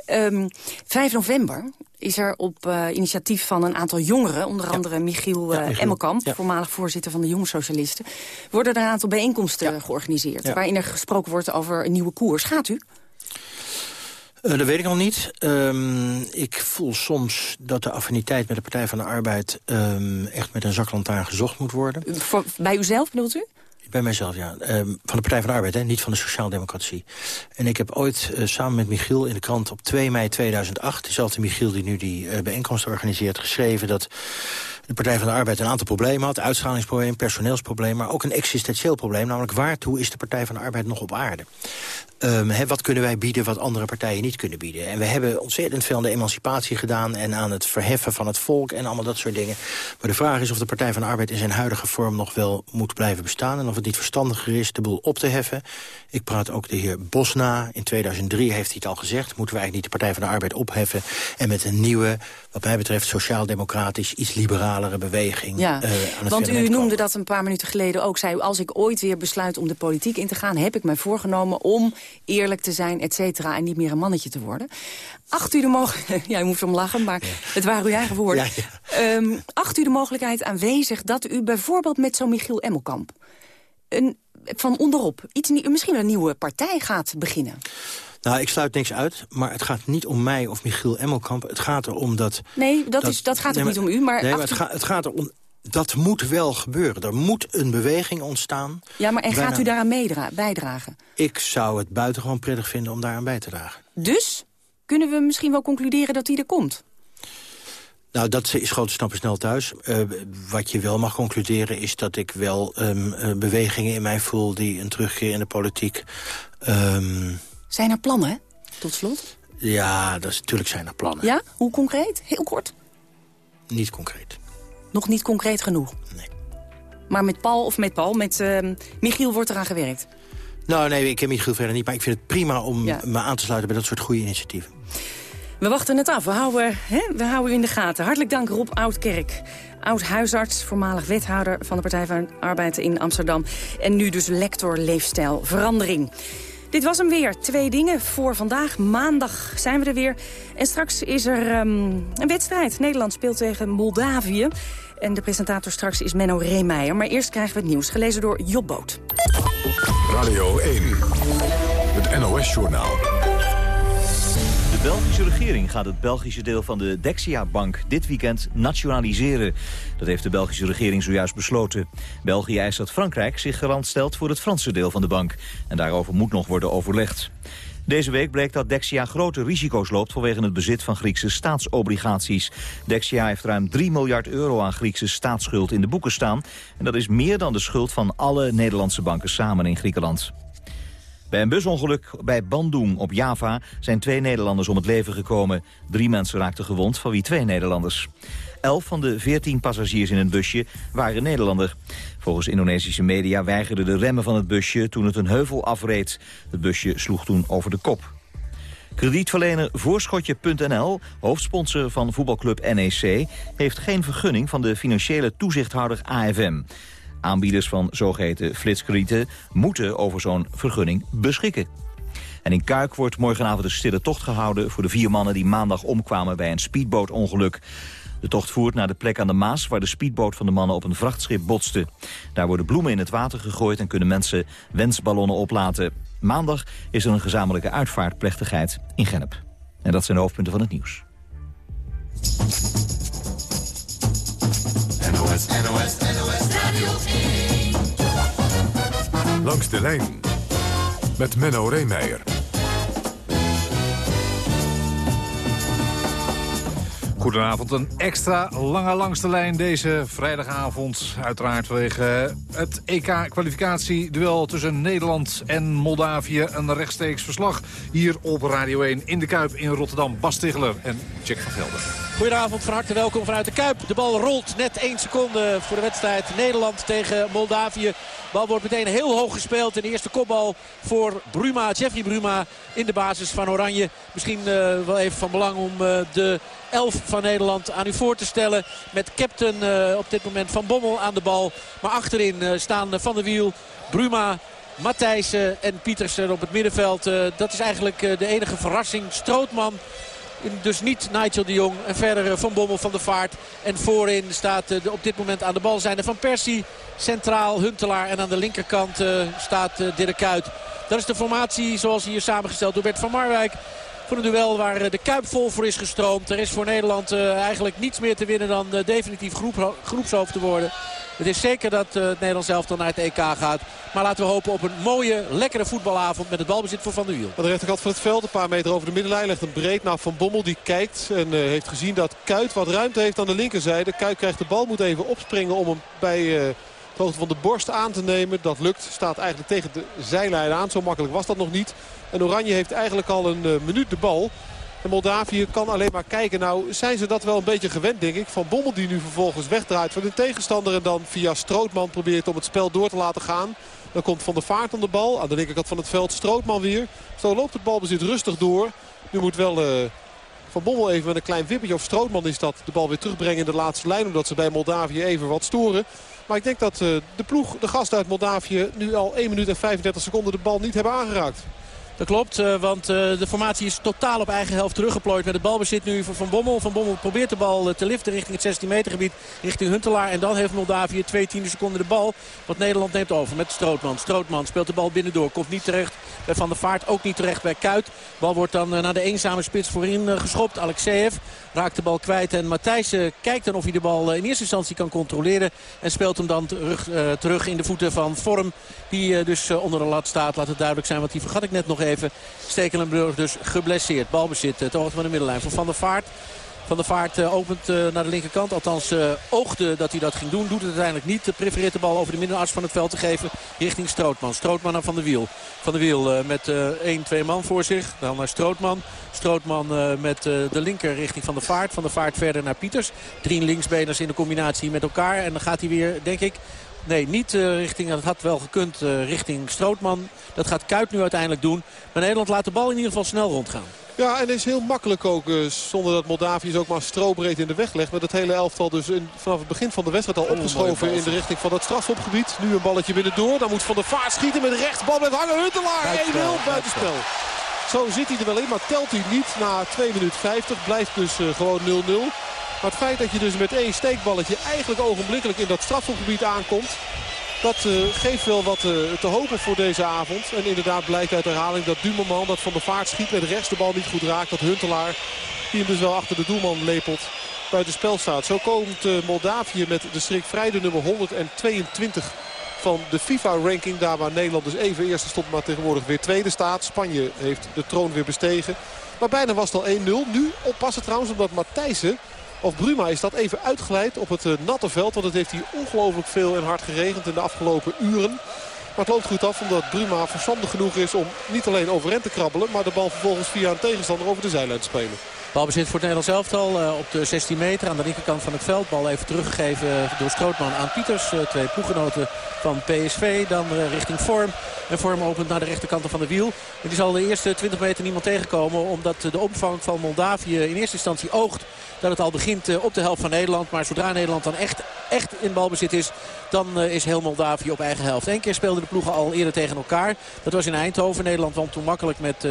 S12: um, 5 november is er op uh, initiatief van een aantal jongeren... onder andere. Michiel, ja, Michiel. Emmelkamp, ja. voormalig voorzitter van de Jonge Socialisten... worden er een aantal bijeenkomsten georganiseerd... waarin er gesproken wordt over een nieuwe koers. Gaat u?
S15: Uh, dat weet ik nog niet. Um, ik voel soms dat de affiniteit met de Partij van de Arbeid... Um, echt met een zaklantaarn gezocht moet worden.
S12: Voor, bij uzelf bedoelt u?
S15: Bij mijzelf, ja. Um, van de Partij van de Arbeid, hè? niet van de Sociaaldemocratie. En ik heb ooit uh, samen met Michiel in de krant op 2 mei 2008... dezelfde Michiel die nu die uh, bijeenkomst organiseert... geschreven dat de Partij van de Arbeid een aantal problemen had. Uitstralingsprobleem, personeelsprobleem, maar ook een existentieel probleem. Namelijk waartoe is de Partij van de Arbeid nog op aarde? He, wat kunnen wij bieden wat andere partijen niet kunnen bieden? En we hebben ontzettend veel aan de emancipatie gedaan... en aan het verheffen van het volk en allemaal dat soort dingen. Maar de vraag is of de Partij van de Arbeid in zijn huidige vorm... nog wel moet blijven bestaan en of het niet verstandiger is de boel op te heffen. Ik praat ook de heer Bosna. In 2003 heeft hij het al gezegd. Moeten we eigenlijk niet de Partij van de Arbeid opheffen... en met een nieuwe, wat mij betreft sociaal-democratisch... iets liberalere beweging
S12: ja,
S15: uh, aan het
S12: Want u noemde
S15: komen.
S12: dat een paar minuten geleden ook. Zei u, als ik ooit weer besluit om de politiek in te gaan... heb ik mij voorgenomen om eerlijk te zijn, et cetera... en niet meer een mannetje te worden. Acht u de mogelijkheid... [LAUGHS] Ja, u moest om lachen, maar ja. het waren uw eigen woorden. Ja, ja. Um, acht u de mogelijkheid aanwezig dat u bijvoorbeeld met zo'n Michiel Emmelkamp... Een, van onderop iets, misschien een nieuwe partij gaat beginnen?
S15: Nou, ik sluit niks uit, maar het gaat niet om mij of Michiel Emmelkamp. Het gaat erom dat...
S12: Nee, dat, dat, is, dat gaat nee, niet om u, maar...
S15: Nee, maar het, ga, het gaat erom dat moet wel gebeuren. Er moet een beweging ontstaan.
S12: Ja, maar en gaat u daaraan bijdragen?
S15: Ik zou het buitengewoon prettig vinden om daaraan bij te dragen.
S12: Dus kunnen we misschien wel concluderen dat die er komt?
S15: Nou, dat is grote stappen snel thuis. Uh, wat je wel mag concluderen is dat ik wel um, uh, bewegingen in mij voel... die een terugkeer in de politiek... Um...
S12: Zijn er plannen, tot slot?
S15: Ja, dat is, natuurlijk zijn er plannen.
S12: Ja? Hoe concreet? Heel kort?
S15: Niet concreet.
S12: Nog niet concreet genoeg?
S15: Nee.
S12: Maar met Paul, of met Paul, met uh, Michiel wordt eraan gewerkt.
S15: Nou, nee, ik ken Michiel verder niet. Maar ik vind het prima om
S12: Ja.
S15: me aan te sluiten bij dat soort goede initiatieven.
S12: We wachten het af. We houden, hè, we houden u in de gaten. Hartelijk dank Rob Oudkerk. Oud-huisarts, voormalig wethouder van de Partij van Arbeid in Amsterdam. En nu dus lector leefstijlverandering. Dit was hem weer. Twee dingen voor vandaag. Maandag zijn we er weer. En straks is er ehm, een wedstrijd. Nederland speelt tegen Moldavië. En de presentator straks is Menno Reemeijer. Maar eerst krijgen we het nieuws, gelezen door Job Boot.
S7: Radio 1, het NOS-journaal.
S1: Belgische regering gaat het Belgische deel van de Dexia-bank dit weekend nationaliseren. Dat heeft de Belgische regering zojuist besloten. België eist dat Frankrijk zich garant stelt voor het Franse deel van de bank. En daarover moet nog worden overlegd. Deze week bleek dat Dexia grote risico's loopt vanwege het bezit van Griekse staatsobligaties. Dexia heeft ruim 3 miljard euro aan Griekse staatsschuld in de boeken staan. En dat is meer dan de schuld van alle Nederlandse banken samen in Griekenland. Bij een busongeluk bij Bandung op Java zijn twee Nederlanders om het leven gekomen. Drie mensen raakten gewond, van wie twee Nederlanders. Elf van de veertien passagiers in het busje waren Nederlander. Volgens Indonesische media weigerden de remmen van het busje toen het een heuvel afreed. Het busje sloeg toen over de kop. Kredietverlener Voorschotje.nl, hoofdsponsor van voetbalclub NEC... heeft geen vergunning van de financiële toezichthouder AFM. Aanbieders van zogeheten flitskredieten moeten over zo'n vergunning beschikken. En in Kuik wordt morgenavond een stille tocht gehouden... voor de vier mannen die maandag omkwamen bij een speedbootongeluk. De tocht voert naar de plek aan de Maas... waar de speedboot van de mannen op een vrachtschip botste. Daar worden bloemen in het water gegooid... en kunnen mensen wensballonnen oplaten. Maandag is er een gezamenlijke uitvaartplechtigheid in Gennep. En dat zijn de hoofdpunten van het nieuws.
S7: NOS, NOS, Radio 1. Langs de lijn met Menno Reemeijer.
S22: Goedenavond, een extra lange langste lijn deze vrijdagavond. Uiteraard vanwege het EK-kwalificatieduel tussen Nederland en Moldavië. Een rechtstreeks verslag hier op Radio 1 in de Kuip in Rotterdam. Bas Ticheler en Jack van Gelder.
S23: Goedenavond, van harte welkom vanuit de Kuip. De bal rolt net 1 seconde voor de wedstrijd Nederland tegen Moldavië. De bal wordt meteen heel hoog gespeeld. En de eerste kopbal voor Bruma, Jeffrey Bruma in de basis van Oranje. Misschien uh, wel even van belang om uh, de elf van Nederland aan u voor te stellen. Met captain uh, op dit moment Van Bommel aan de bal. Maar achterin staan Van der Wiel, Bruma, Matthijssen en Pietersen op het middenveld. dat is eigenlijk de enige verrassing. Strootman dus niet Nigel de Jong. En verder Van Bommel van de Vaart. En voorin staat op dit moment aan de bal zijn Van Persie. Centraal Huntelaar. En aan de linkerkant staat Dirk Kuyt. Dat is de formatie zoals hier samengesteld door Bert van Marwijk. Voor een duel waar de Kuip vol voor is gestroomd. Er is voor Nederland eigenlijk niets meer te winnen dan definitief groep, groepshoofd te worden. Het is zeker dat het Nederlands elftal naar het EK gaat. Maar laten we hopen op een mooie, lekkere voetbalavond met het balbezit voor Van der Wiel.
S24: Aan de rechterkant van het veld, een paar meter over de middenlijn, legt een breed naar Van Bommel. Die kijkt en heeft gezien dat Kuit wat ruimte heeft aan de linkerzijde. Kuit krijgt de bal, moet even opspringen om hem bij hoogte van de borst aan te nemen. Dat lukt, staat eigenlijk tegen de zijlijn aan. Zo makkelijk was dat nog niet. En Oranje heeft eigenlijk al een minuut de bal. En Moldavië kan alleen maar kijken. Nou zijn ze dat wel een beetje gewend denk ik. Van Bommel die nu vervolgens wegdraait van de tegenstander. En dan via Strootman probeert om het spel door te laten gaan. Dan komt Van der Vaart aan de bal. Aan de linkerkant van het veld Strootman weer. Zo loopt het balbezit rustig door. Nu moet wel uh, Van Bommel even met een klein wippertje. Of Strootman is dat de bal weer terugbrengen in de laatste lijn. Omdat ze bij Moldavië even wat storen. Maar ik denk dat uh, de ploeg, de gast uit Moldavië... nu al 1 minuut en 35 seconden de bal niet hebben aangeraakt.
S23: Dat klopt, uh, want uh, de formatie is totaal op eigen helft teruggeplooid. Met het balbezit nu Van Bommel. Van Bommel probeert de bal te liften richting het 16 meter gebied. Richting Huntelaar. En dan heeft Moldavië twee tiende seconden de bal. Want Nederland neemt over met Strootman. Strootman speelt de bal binnendoor. Komt niet terecht Van der Vaart. Ook niet terecht bij Kuit. De bal wordt dan naar de eenzame spits voorin geschopt. Alexeyev raakt de bal kwijt. En Matthijssen kijkt dan of hij de bal in eerste instantie kan controleren. En speelt hem dan terug, terug in de voeten van Vorm. Die dus onder de lat staat. Laat het duidelijk zijn. Want die vergat ik net nog even. Stekelenburg dus geblesseerd. Balbezit ter hoogte van de middenlijn voor Van der Vaart. Van der Vaart uh, opent uh, naar de linkerkant. Althans uh, oogde dat hij dat ging doen. Doet het uiteindelijk niet. Prefereert de bal over de middenarts van het veld te geven. Richting Strootman. Strootman naar Van der Wiel. Van der Wiel met 1-2 man voor zich. Dan naar Strootman. Strootman met de linker richting Van der Vaart. Van der Vaart verder naar Pieters. Drie linksbeners in de combinatie met elkaar. En dan gaat hij weer, denk ik, Nee, niet richting, dat had wel gekund, richting Strootman. Dat gaat Kuit nu uiteindelijk doen. Maar Nederland laat de bal in ieder geval snel rondgaan.
S24: Ja, en is heel makkelijk ook, uh, zonder dat Moldavië ook maar strobreed in de weg legt. Met het hele elftal dus in, vanaf het begin van de wedstrijd al opgeschoven in de richting van het strafschopgebied. Nu een balletje binnendoor. Dan moet Van der Vaart schieten met rechts. Bal blijft hangen. Huntelaar 1-0 buitenspel. Zo zit hij er wel in, maar telt hij niet. Na 2 minuten 50 blijft dus uh, gewoon 0-0. Maar het feit dat je dus met één steekballetje eigenlijk ogenblikkelijk in dat strafschopgebied aankomt... Dat uh, geeft wel wat uh, te hopen voor deze avond. En inderdaad blijkt uit herhaling dat Dumerman dat van de vaart schiet met rechts de bal niet goed raakt. Dat Huntelaar, die hem dus wel achter de doelman lepelt, buiten spel staat. Zo komt uh, Moldavië met de strik de nummer 122 van de FIFA-ranking. Daar waar Nederland dus even eerste stond, maar tegenwoordig weer tweede staat. Spanje heeft de troon weer bestegen. Maar bijna was het al 1-0. Nu oppassen trouwens omdat Matthijssen of Bruma is dat even uitgeleid op het uh, natte veld. Want het heeft hier ongelooflijk veel en hard geregend in de afgelopen uren. Maar het loopt goed af omdat Bruma verstandig genoeg is om niet alleen overeind te krabbelen... maar de bal vervolgens via een tegenstander over de zijlijn te spelen.
S23: Balbezit voor het Nederlands elftal uh, op de 16 meter aan de linkerkant van het veld. Bal even teruggegeven door Strootman aan Pieters. Uh, twee ploegenoten van PSV. Dan uh, richting Vorm. En Vorm opent naar de rechterkant van de wiel. En die zal de eerste 20 meter niemand tegenkomen. Omdat de omvang van Moldavië in eerste instantie oogt dat het al begint op de helft van Nederland. Maar zodra Nederland dan echt, echt in balbezit is, dan is heel Moldavië op eigen helft. Eén keer speelden de ploegen al eerder tegen elkaar. Dat was in Eindhoven. Nederland won toen makkelijk met 5-0.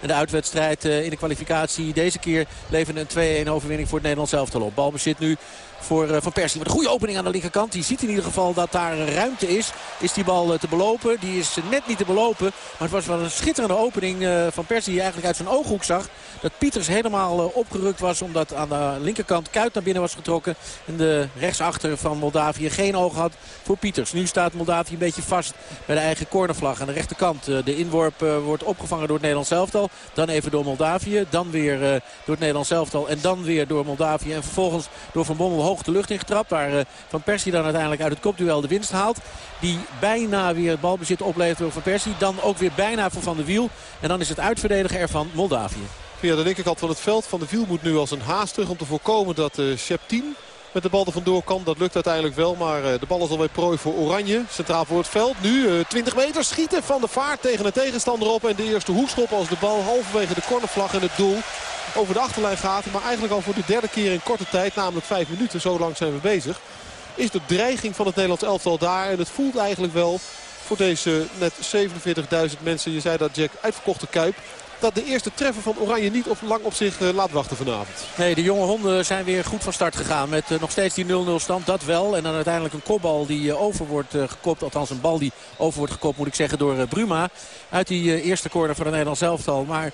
S23: En de uitwedstrijd in de kwalificatie deze keer leverde een 2-1 overwinning voor het Nederlands elftal op. Balbezit nu voor uh, Van Persie. Met een goede opening aan de linkerkant. Die ziet in ieder geval dat daar ruimte is. Is die bal uh, te belopen. Die is net niet te belopen. Maar het was wel een schitterende opening van Persie. Die eigenlijk uit zijn ooghoek zag. Dat Pieters helemaal opgerukt was. Omdat aan de linkerkant Kuit naar binnen was getrokken. En de rechtsachter van Moldavië geen oog had voor Pieters. Nu staat Moldavië een beetje vast bij de eigen cornervlag. Aan de rechterkant. de inworp wordt opgevangen door het Nederlands elftal. Dan even door Moldavië. Dan weer door het Nederlands elftal. En dan weer door Moldavië. En vervolgens door Van Bommel de lucht ingetrapt. Waar uh, Van Persie dan uiteindelijk uit het kopduel de winst haalt. Die bijna weer het balbezit oplevert door Van Persie. Dan ook weer bijna voor Van de Wiel. En dan is het uitverdedigen er van Moldavië.
S24: Via de linkerkant van het veld. Van de Wiel moet nu als een haast terug om te voorkomen dat uh, Sheptien met de bal er vandoor kan. Dat lukt uiteindelijk wel, maar uh, de bal is alweer prooi voor Oranje. Centraal voor het veld. Nu uh, 20 meter schieten van de vaart tegen de tegenstander op. En de eerste hoekschop als de bal halverwege de cornervlag in het doel over de achterlijn gaat. Maar eigenlijk al voor de derde keer in korte tijd, namelijk vijf minuten, zo lang zijn we bezig. Is de dreiging van het Nederlands elftal daar. En het voelt eigenlijk wel voor deze net 47.000 mensen, je zei dat Jack, uitverkochte Kuip dat de eerste treffer van Oranje niet op lang op zich uh, laat wachten vanavond.
S23: Nee, de jonge honden zijn weer goed van start gegaan. Met uh, nog steeds die 0-0 stand, dat wel. En dan uiteindelijk een kopbal die uh, over wordt gekopt. Althans een bal die over wordt gekopt, moet ik zeggen, door Bruma. Uit die eerste corner van het Nederlands elftal. Maar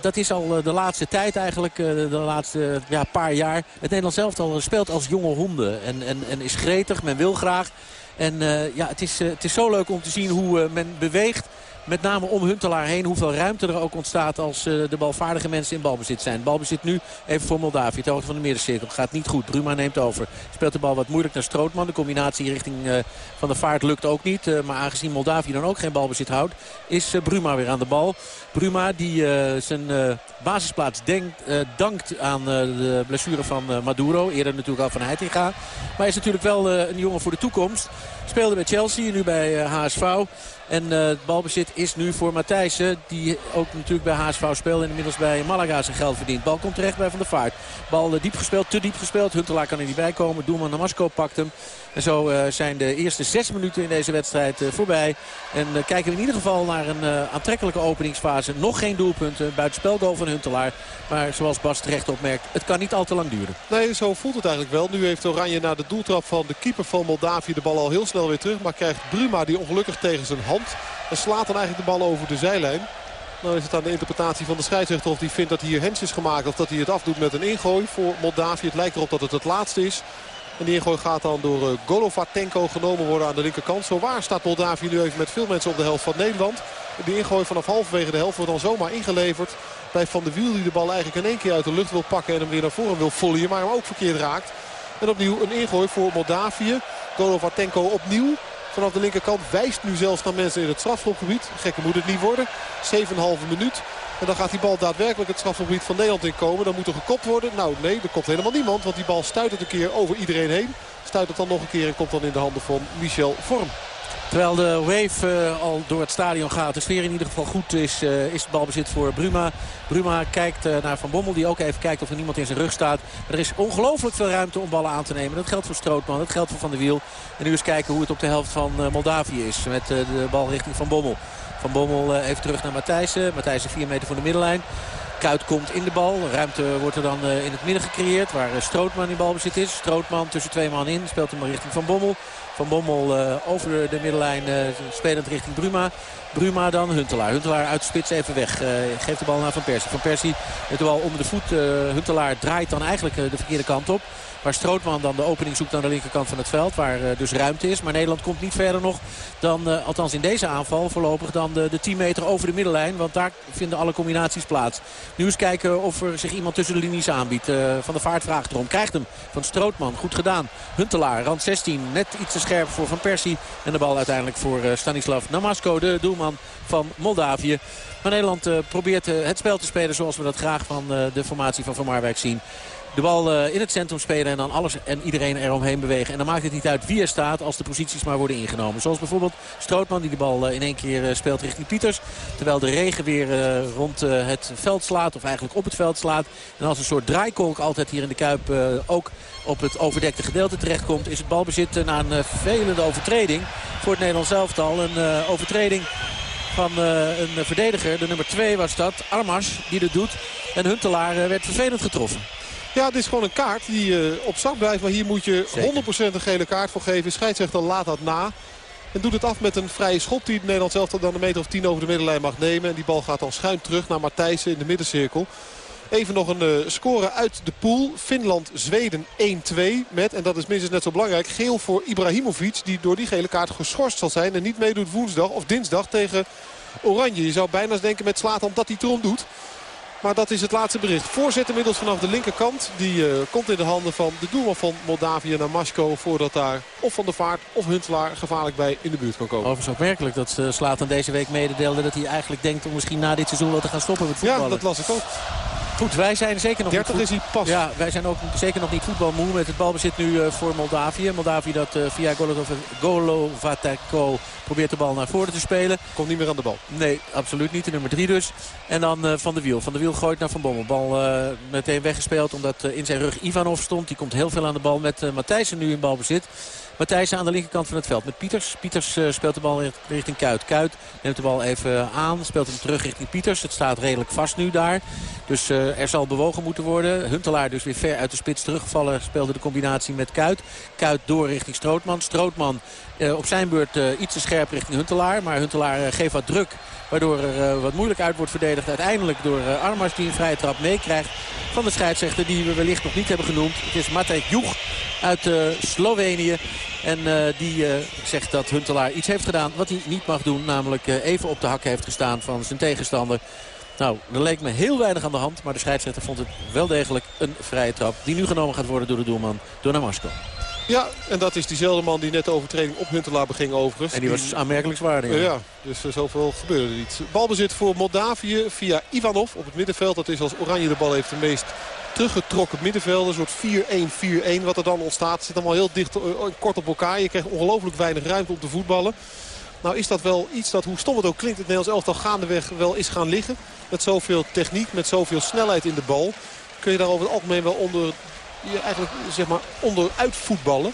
S23: dat is al de laatste tijd eigenlijk, de laatste ja, paar jaar. Het Nederlands elftal speelt als jonge honden en, en, en is gretig, men wil graag. En ja, het is, het is zo leuk om te zien hoe men beweegt. Met name om Huntelaar heen. Hoeveel ruimte er ook ontstaat als uh, de balvaardige mensen in balbezit zijn. Balbezit nu even voor Moldavië. Ter hoogte van de middencirkel. Gaat niet goed. Bruma neemt over. Speelt de bal wat moeilijk naar Strootman. De combinatie richting uh, Van de Vaart lukt ook niet. Uh, maar aangezien Moldavië dan ook geen balbezit houdt. Is Bruma weer aan de bal. Bruma die zijn basisplaats denkt, dankt aan de blessure van Maduro. Eerder natuurlijk al van Heitinga. Maar is natuurlijk wel een jongen voor de toekomst. Speelde bij Chelsea. Nu bij HSV. En uh, het balbezit is nu voor Matthijssen. Die ook natuurlijk bij HSV speelt. En inmiddels bij Malaga zijn geld verdient. Bal komt terecht bij Van der Vaart. Bal uh, diep gespeeld, te diep gespeeld. Huntelaar kan er niet bij komen. Doelman Namasco pakt hem. En zo uh, zijn de eerste zes minuten in deze wedstrijd voorbij. En kijken we in ieder geval naar een aantrekkelijke openingsfase. Nog geen doelpunten. Buitenspelgoal van Huntelaar. Maar zoals Bas terecht opmerkt, het kan niet al te lang duren.
S24: Nee, zo voelt het eigenlijk wel. Nu heeft Oranje na de doeltrap van de keeper van Moldavië de bal al heel snel weer terug. Maar krijgt Bruma die ongelukkig tegen zijn hand. En slaat dan eigenlijk de bal over de zijlijn. Dan is het aan de interpretatie van de scheidsrechter of hij vindt dat hier hens is gemaakt. Of dat hij het afdoet met een ingooi voor Moldavië. Het lijkt erop dat het het laatste is. En die ingooi gaat dan door uh, Golovatenko genomen worden aan de linkerkant. Zo waar staat Moldavië nu even met veel mensen op de helft van Nederland. Die ingooi vanaf halverwege de helft wordt dan zomaar ingeleverd. Bij Van de Wiel die de bal eigenlijk in één keer uit de lucht wil pakken. En hem weer naar voren wil volleyen. Maar hem ook verkeerd raakt. En opnieuw een ingooi voor Moldavië. Golovatenko opnieuw vanaf de linkerkant. Wijst nu zelfs naar mensen in het strafschopgebied. Gekke moet het niet worden. 7,5 minuut. En dan gaat die bal daadwerkelijk het strafgebied van Nederland inkomen. Dan moet er gekopt worden. Nou nee, er komt helemaal niemand. Want die bal stuit het een keer over iedereen heen. stuit het dan nog een keer en komt dan in de handen van Michel Vorm.
S23: Terwijl de wave uh, al door het stadion gaat. De sfeer in ieder geval goed is, uh, is het balbezit voor Bruma. Bruma kijkt uh, naar Van Bommel die ook even kijkt of er niemand in zijn rug staat. Er is ongelooflijk veel ruimte om ballen aan te nemen. Dat geldt voor Strootman, dat geldt voor Van der Wiel. En nu eens kijken hoe het op de helft van Moldavië is. Met de bal richting Van Bommel. Van Bommel even terug naar Matthijssen. Matthijssen 4 meter voor de middenlijn. Kuit komt in de bal. Ruimte wordt er dan in het midden gecreëerd waar Strootman in balbezit is. Strootman tussen twee man in. Speelt hem richting Van Bommel. Van Bommel uh, over de middenlijn uh, spelend richting Bruma. Bruma dan Huntelaar. Huntelaar uit spits even weg. Uh, geeft de bal naar Van Persie. Van Persie met de bal onder de voet. Huntelaar draait dan eigenlijk de verkeerde kant op. Waar Strootman dan de opening zoekt aan de linkerkant van het veld. Waar dus ruimte is. Maar Nederland komt niet verder nog dan, althans in deze aanval voorlopig, dan de, de 10 meter over de middenlijn. Want daar vinden alle combinaties plaats. Nu eens kijken of er zich iemand tussen de linies aanbiedt. van de Vaart vraagt erom. Krijgt hem van Strootman. Goed gedaan. Huntelaar, rand 16. Net iets te scherp voor Van Persie. En de bal uiteindelijk voor Stanislav Namasko, de doelman van Moldavië. Maar Nederland probeert het spel te spelen zoals we dat graag van de formatie van Van Marwijk zien de bal in het centrum spelen en dan alles en iedereen eromheen bewegen. En dan maakt het niet uit wie er staat als de posities maar worden ingenomen. Zoals bijvoorbeeld Strootman die de bal in één keer speelt richting Pieters. Terwijl de regen weer rond het veld slaat of eigenlijk op het veld slaat. En als een soort draaikolk altijd hier in de Kuip ook op het overdekte gedeelte terechtkomt... is het balbezit na een velende overtreding voor het Nederlands elftal. Een overtreding van een verdediger, de nummer 2 was dat, Armas, die dit doet. En Huntelaar werd vervelend getroffen.
S24: Ja, het is gewoon een kaart die uh, op zak blijft. Maar hier moet je 100% een gele kaart voor geven. Scheidsrechter laat dat na. En doet het af met een vrije schop die Nederland zelf dan een meter of 10 over de middenlijn mag nemen. En die bal gaat dan schuin terug naar Matthijssen in de middencirkel. Even nog een uh, score uit de pool. Finland-Zweden 1-2 met, en dat is minstens net zo belangrijk, geel voor Ibrahimovic. Die door die gele kaart geschorst zal zijn en niet meedoet woensdag of dinsdag tegen Oranje. Je zou bijna denken met slaat omdat hij het erom doet. Maar dat is het laatste bericht. Voorzet inmiddels vanaf de linkerkant. Die uh, komt in de handen van de doelman van Moldavië naar Masko. Voordat daar of Van der Vaart of Huntelaar gevaarlijk bij in de buurt kan komen.
S23: Overigens opmerkelijk dat uh, Slatan deze week mededeelde dat hij eigenlijk denkt om misschien na dit seizoen wel te gaan stoppen met voetballen.
S24: Ja, dat las ik ook.
S23: Goed, wij zijn zeker nog
S24: 30
S23: niet
S24: is hij pas.
S23: Ja, wij zijn ook zeker nog niet voetbalmoe met het balbezit nu uh, voor Moldavië. Moldavië dat uh, via Golovateko probeert de bal naar voren te spelen.
S24: Komt niet meer aan de bal.
S23: Nee, absoluut niet. De nummer 3 dus. En dan uh, Van der Wiel. Van der Wiel gooit naar Van Bommel. Bal meteen weggespeeld omdat in zijn rug Ivanov stond. Die komt heel veel aan de bal met Matthijssen nu in balbezit. Matthijs aan de linkerkant van het veld met Pieters. Pieters uh, speelt de bal richting Kuit. Kuit neemt de bal even aan. Speelt hem terug richting Pieters. Het staat redelijk vast nu daar. Dus uh, er zal bewogen moeten worden. Huntelaar dus weer ver uit de spits teruggevallen. Speelde de combinatie met Kuit. Kuit door richting Strootman. Strootman uh, op zijn beurt iets te scherp richting Huntelaar. Maar Huntelaar geeft wat druk. Waardoor er wat moeilijk uit wordt verdedigd. Uiteindelijk door Armars die een vrije trap meekrijgt. Van de scheidsrechter die we wellicht nog niet hebben genoemd. Het is Matej Joeg uit Slovenië. En die zegt dat Huntelaar iets heeft gedaan wat hij niet mag doen. Namelijk even op de hakken heeft gestaan van zijn tegenstander. Nou, er leek me heel weinig aan de hand. Maar de scheidsrechter vond het wel degelijk een vrije trap. Die nu genomen gaat worden door de doelman Donamasco.
S24: Ja, en dat is diezelfde man die net de overtreding op Huntelaar beging overigens.
S23: En die was aanmerkelijk zwaar. Ja,
S24: ja dus zoveel gebeurde er niet. Balbezit voor Moldavië via Ivanov op het middenveld. Dat is als Oranje de bal heeft de meest teruggetrokken middenveld. Een soort 4-1-4-1 wat er dan ontstaat. Zit allemaal heel dicht, kort op elkaar. Je krijgt ongelooflijk weinig ruimte om te voetballen. Nou is dat wel iets dat, hoe stom het ook klinkt, het Nederlands elftal gaandeweg wel is gaan liggen. Met zoveel techniek, met zoveel snelheid in de bal. Kun je daar over het algemeen wel onder, je eigenlijk zeg maar onderuit voetballen.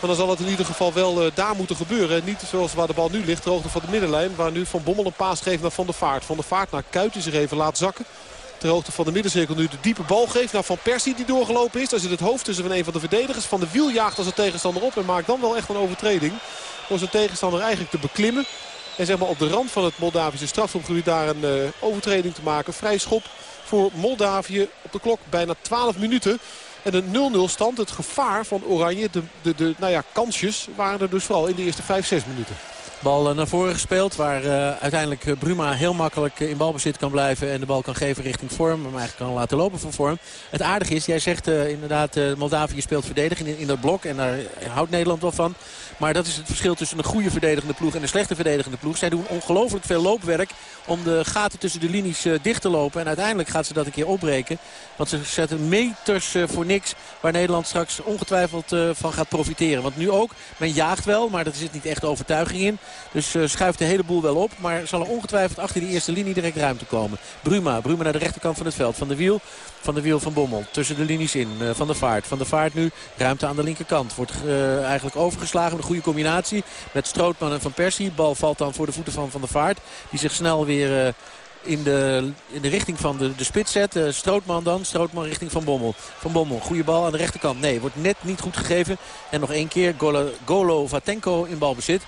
S24: Maar dan zal het in ieder geval wel uh, daar moeten gebeuren. En niet zoals waar de bal nu ligt, de hoogte van de middenlijn. Waar nu Van Bommel een paas geeft naar Van der Vaart. Van der Vaart naar Kuit die zich even laat zakken. Ter hoogte van de middencirkel nu de diepe bal geeft naar Van Persie die doorgelopen is. Daar zit het hoofd tussen van een van de verdedigers. Van de wiel jaagt als een tegenstander op en maakt dan wel echt een overtreding. Door zijn tegenstander eigenlijk te beklimmen. En zeg maar op de rand van het Moldavische strafschopgebied daar een uh, overtreding te maken. Vrij schop voor Moldavië op de klok bijna 12 minuten. En een 0-0 stand, het gevaar van Oranje, de, de, de nou ja, kansjes waren er dus vooral in de eerste 5, 6 minuten.
S23: Bal naar voren gespeeld waar uiteindelijk Bruma heel makkelijk in balbezit kan blijven. En de bal kan geven richting Vorm. Maar eigenlijk kan laten lopen voor Vorm. Het aardige is, jij zegt inderdaad Moldavië speelt verdedigen in, in dat blok. En daar houdt Nederland wel van. Maar dat is het verschil tussen een goede verdedigende ploeg en een slechte verdedigende ploeg. Zij doen ongelooflijk veel loopwerk om de gaten tussen de linies dicht te lopen. En uiteindelijk gaat ze dat een keer opbreken. Want ze zetten meters voor niks waar Nederland straks ongetwijfeld van gaat profiteren. Want nu ook, men jaagt wel, maar er zit niet echt overtuiging in. Dus schuift de hele boel wel op. Maar zal er ongetwijfeld achter die eerste linie direct ruimte komen. Bruma, Bruma naar de rechterkant van het veld. Van de wiel, van de wiel van Bommel. Tussen de linies in. Uh, van de vaart. Van de vaart nu ruimte aan de linkerkant. Wordt uh, eigenlijk overgeslagen een goede combinatie. Met Strootman en Van Persie. Bal valt dan voor de voeten van Van der Vaart. Die zich snel weer in de, in de richting van de, de spits zet. Strootman dan. Strootman richting Van Bommel. Van Bommel, goede bal aan de rechterkant. Nee, wordt net niet goed gegeven. En nog één keer Golo, Golo Vatenko in balbezit.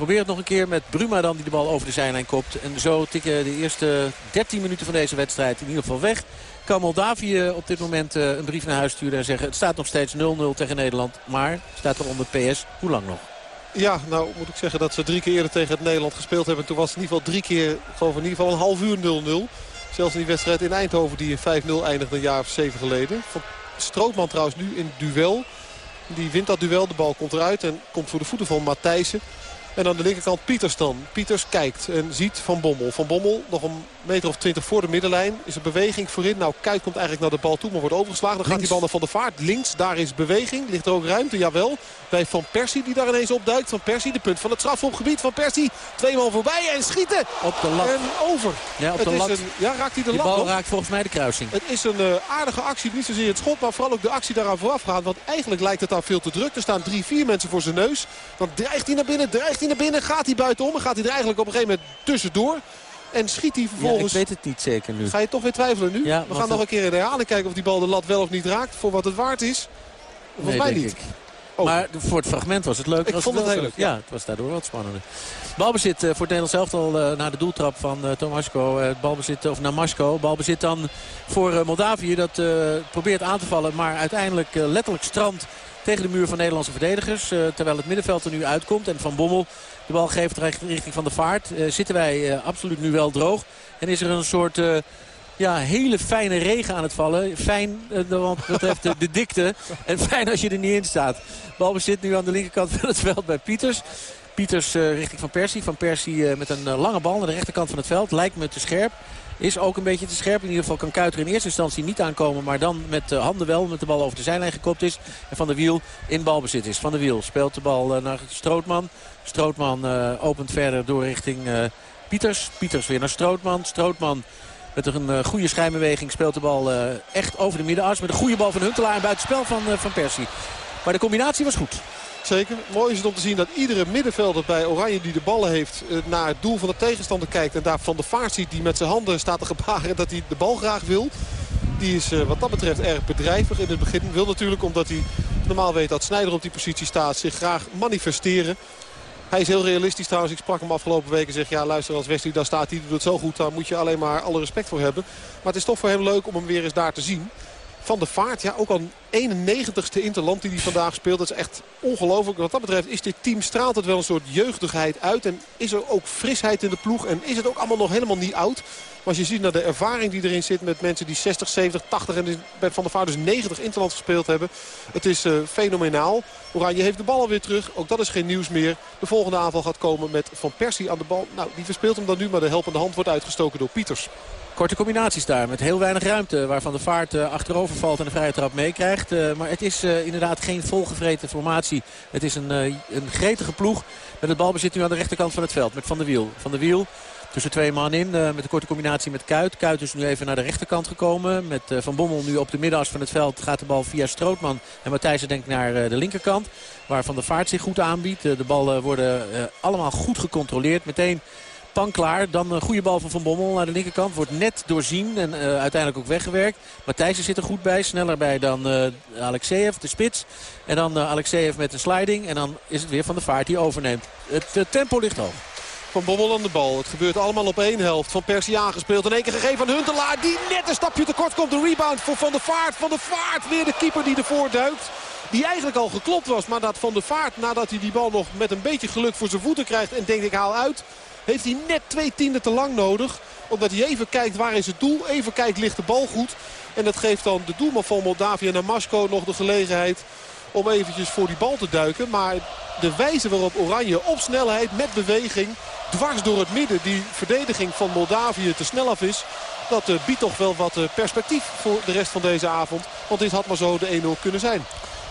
S23: Probeer het nog een keer met Bruma dan die de bal over de zijlijn kopt. En zo tikken de eerste 13 minuten van deze wedstrijd in ieder geval weg. Kan Moldavië op dit moment uh, een brief naar huis sturen en zeggen... het staat nog steeds 0-0 tegen Nederland. Maar staat er onder PS hoe lang nog?
S24: Ja, nou moet ik zeggen dat ze drie keer eerder tegen het Nederland gespeeld hebben. Toen was het in ieder geval drie keer, geloof in ieder geval een half uur 0-0. Zelfs in die wedstrijd in Eindhoven die in 5-0 eindigde een jaar of zeven geleden. Van Strootman trouwens nu in duel. Die wint dat duel, de bal komt eruit en komt voor de voeten van Matthijssen. En aan de linkerkant Pieters dan. Pieters kijkt en ziet Van Bommel. Van Bommel nog een meter of twintig voor de middenlijn. Is er beweging voorin. Nou, Kuit komt eigenlijk naar de bal toe, maar wordt overgeslagen. Dan gaat die bal naar Van de Vaart. Links, daar is beweging. Ligt er ook ruimte, jawel. Bij Van Persie die daar ineens opduikt. Van Persie, de punt van het strafschopgebied. Van Persie, tweemaal voorbij en schieten.
S23: Op de lat.
S24: En over.
S23: Ja, op de lat. Een,
S24: ja, raakt hij de
S23: die
S24: lat
S23: bal raakt volgens mij de kruising.
S24: Het is een uh, aardige actie. Niet zozeer het schot, maar vooral ook de actie daaraan vooraf gaan. Want eigenlijk lijkt het daar veel te druk. Er staan drie, vier mensen voor zijn neus. Dan dreigt hij naar binnen, dreigt hij naar binnen. Gaat hij buitenom en gaat hij er eigenlijk op een gegeven moment tussendoor. En schiet hij vervolgens...
S23: Ja, ik weet het niet zeker nu.
S24: Ga je toch weer twijfelen nu?
S23: Ja,
S24: We gaan nog een keer in de herhaling kijken of die bal de lat wel of niet raakt. Voor wat het waard is. Volgens
S23: nee,
S24: mij niet.
S23: Oh. Maar voor het fragment was het leuk.
S24: Ik vond het, heel leuk.
S23: Ja. het was daardoor wat spannender. Balbezit uh, voor het Nederlands elftal uh, naar de doeltrap van Tomasko. het balbezit, of Namasko. Balbezit dan voor Moldavië. Dat probeert aan te vallen. Maar uiteindelijk letterlijk strand tegen de muur van Nederlandse verdedigers. terwijl het middenveld er nu uitkomt. En Van Bommel de bal geeft richting van de vaart. zitten wij absoluut nu wel droog. En is er een soort ja, hele fijne regen aan het vallen. Fijn, want dat betreft de, de, dikte. En fijn als je er niet in staat. Balbezit nu aan de linkerkant van het veld bij Pieters. Pieters uh, richting Van Persie. Van Persie uh, met een lange bal naar de rechterkant van het veld. Lijkt me te scherp. Is ook een beetje te scherp. In ieder geval kan Kuiter in eerste instantie niet aankomen. Maar dan met de handen wel. Met de bal over de zijlijn gekopt is. En Van der Wiel in balbezit is. Van der Wiel speelt de bal naar Strootman. Strootman opent verder door richting Pieters. Pieters weer naar Strootman. Strootman met een uh, goede schijnbeweging speelt de bal uh, echt over de middenas. Met een goede bal van Huntelaar en buitenspel van, uh, van Persie. Maar de combinatie was goed.
S24: Zeker. Mooi is het om te zien dat iedere middenvelder bij Oranje die de ballen heeft... naar het doel van de tegenstander kijkt. En daar Van de Vaart ziet die met zijn handen staat te gebaren dat hij de bal graag wil. Die is wat dat betreft erg bedrijvig in het begin. Wil natuurlijk omdat hij normaal weet dat Snijder op die positie staat zich graag manifesteren. Hij is heel realistisch trouwens. Ik sprak hem afgelopen weken en zeg... ja, luister, als Wesley daar staat, die doet het zo goed... daar moet je alleen maar alle respect voor hebben. Maar het is toch voor hem leuk om hem weer eens daar te zien. Van de Vaart, ja, ook al 91ste interland die hij vandaag speelt. Dat is echt ongelooflijk. Wat dat betreft is dit team straalt het wel een soort jeugdigheid uit. En is er ook frisheid in de ploeg. En is het ook allemaal nog helemaal niet oud. Maar als je ziet naar de ervaring die erin zit met mensen die 60, 70, 80 en Van der Vaart dus 90 interland gespeeld hebben. Het is uh, fenomenaal. Oranje heeft de bal alweer terug. Ook dat is geen nieuws meer. De volgende aanval gaat komen met Van Persie aan de bal. Nou, die verspeelt hem dan nu, maar de helpende hand wordt uitgestoken door Pieters.
S23: Korte combinaties daar met heel weinig ruimte. Waarvan de vaart uh, achterover valt en de vrije trap meekrijgt. Uh, maar het is inderdaad geen volgevreten formatie. Het is een, een gretige ploeg. Met het balbezit nu aan de rechterkant van het veld. Met Van der Wiel. Van der Wiel tussen twee man in. met een korte combinatie met Kuit. Kuit is nu even naar de rechterkant gekomen. Met Van Bommel nu op de middenas van het veld gaat de bal via Strootman. En Matthijsen denkt naar de linkerkant. Waar Van der Vaart zich goed aanbiedt. de ballen worden allemaal goed gecontroleerd. Meteen Pan klaar. Dan een goede bal van Van Bommel naar de linkerkant. Wordt net doorzien en uiteindelijk ook weggewerkt. Matthijsen zit er goed bij. Sneller bij dan uh, de spits. En dan uh, met de sliding. En dan is het weer Van de Vaart die overneemt. Het tempo ligt hoog.
S24: Van Bommel aan de bal. Het gebeurt allemaal op één helft. Van Persie aangespeeld. In één keer gegeven aan Huntelaar. Die net een stapje tekort komt. De rebound voor Van der Vaart. Van der Vaart weer de keeper die ervoor duikt. Die eigenlijk al geklopt was. Maar dat Van de Vaart nadat hij die bal nog met een beetje geluk voor zijn voeten krijgt. En denkt ik haal uit. Heeft hij net twee tienden te lang nodig. Omdat hij even kijkt waar is het doel. Even kijkt ligt de bal goed. En dat geeft dan de doelman van Moldavië Namasko nog de gelegenheid om eventjes voor die bal te duiken. Maar de wijze waarop Oranje op snelheid met beweging dwars door het midden die verdediging van Moldavië te snel af is. Dat uh, biedt toch wel wat uh, perspectief voor de rest van deze avond. Want dit had maar zo de 1-0 kunnen zijn.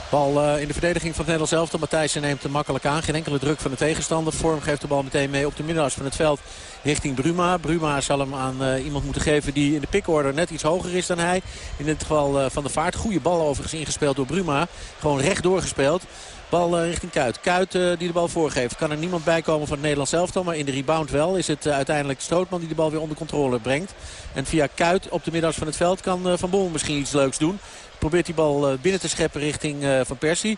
S23: Bal uh, in de verdediging van het Nederlands elftal. Matthijssen neemt hem makkelijk aan. Geen enkele druk van de tegenstander. Vorm geeft de bal meteen mee op de middenas van het veld richting Bruma. Bruma zal hem aan iemand moeten geven die in de pickorder net iets hoger is dan hij. In dit geval Van de Vaart. Goede bal overigens ingespeeld door Bruma. Gewoon recht doorgespeeld. Bal uh, richting Kuit. Kuit uh, die de bal voorgeeft. Kan er niemand bij komen van het Nederlands elftal. Maar in de rebound wel is het uh, uiteindelijk Strootman die de bal weer onder controle brengt. En via Kuit op de middags van het veld kan Van Bommel misschien iets leuks doen. Probeert die bal binnen te scheppen richting Van Persie.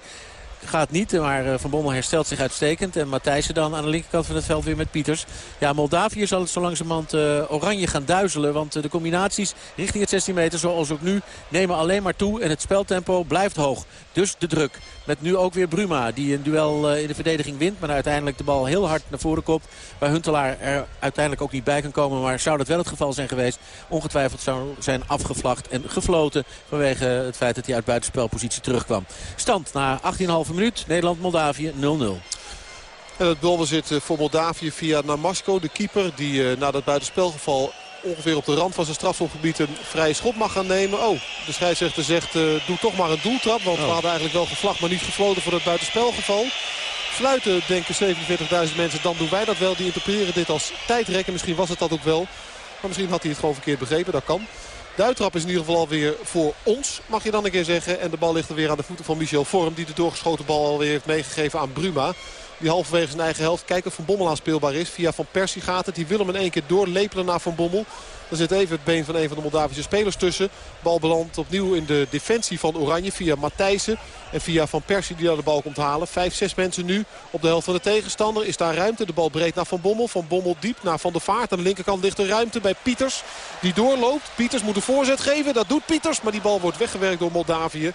S23: Gaat niet, maar Van Bommel herstelt zich uitstekend. En Matthijssen dan aan de linkerkant van het veld weer met Pieters. Ja, Moldavië zal het zo langzamerhand oranje gaan duizelen. Want de combinaties richting het 16 meter, zoals ook nu, nemen alleen maar toe. En het speltempo blijft hoog. Dus de druk. Met nu ook weer Bruma, die een duel uh, in de verdediging wint. Maar uiteindelijk de bal heel hard naar voren kopt. Waar Huntelaar er uiteindelijk ook niet bij kan komen. Maar zou dat wel het geval zijn geweest, ongetwijfeld zou zijn afgevlacht en gefloten. Vanwege het feit dat hij uit buitenspelpositie terugkwam. Stand na 18,5 minuut. Nederland-Moldavië 0-0.
S24: En het balbezit voor Moldavië via Namasko, de keeper. Die uh, na dat buitenspelgeval ongeveer op de rand van zijn strafschopgebied een vrije schop mag gaan nemen. Oh, de scheidsrechter zegt uh, doe toch maar een doeltrap. Want oh. we hadden eigenlijk wel gevlacht, maar niet gefloten voor het buitenspelgeval. Fluiten denken 47.000 mensen, dan doen wij dat wel. Die interpreteren dit als tijdrekken. Misschien was het dat ook wel. Maar misschien had hij het gewoon verkeerd begrepen, dat kan. De uittrap is in ieder geval alweer voor ons, mag je dan een keer zeggen. En de bal ligt er weer aan de voeten van Michel Vorm. Die de doorgeschoten bal alweer heeft meegegeven aan Bruma. Die halverwege zijn eigen helft kijkt of Van Bommel aanspeelbaar is. Via Van Persie gaat het. Die wil hem in één keer doorlepelen naar Van Bommel. Er zit even het been van een van de Moldavische spelers tussen. Bal belandt opnieuw in de defensie van Oranje via Matthijssen. En via Van Persie die daar de bal komt halen. Vijf, zes mensen nu op de helft van de tegenstander. Is daar ruimte. De bal breed naar Van Bommel. Van Bommel diep naar Van der Vaart. Aan de linkerkant ligt er ruimte bij Pieters. Die doorloopt. Pieters moet een voorzet geven. Dat doet Pieters. Maar die bal wordt weggewerkt door Moldavië.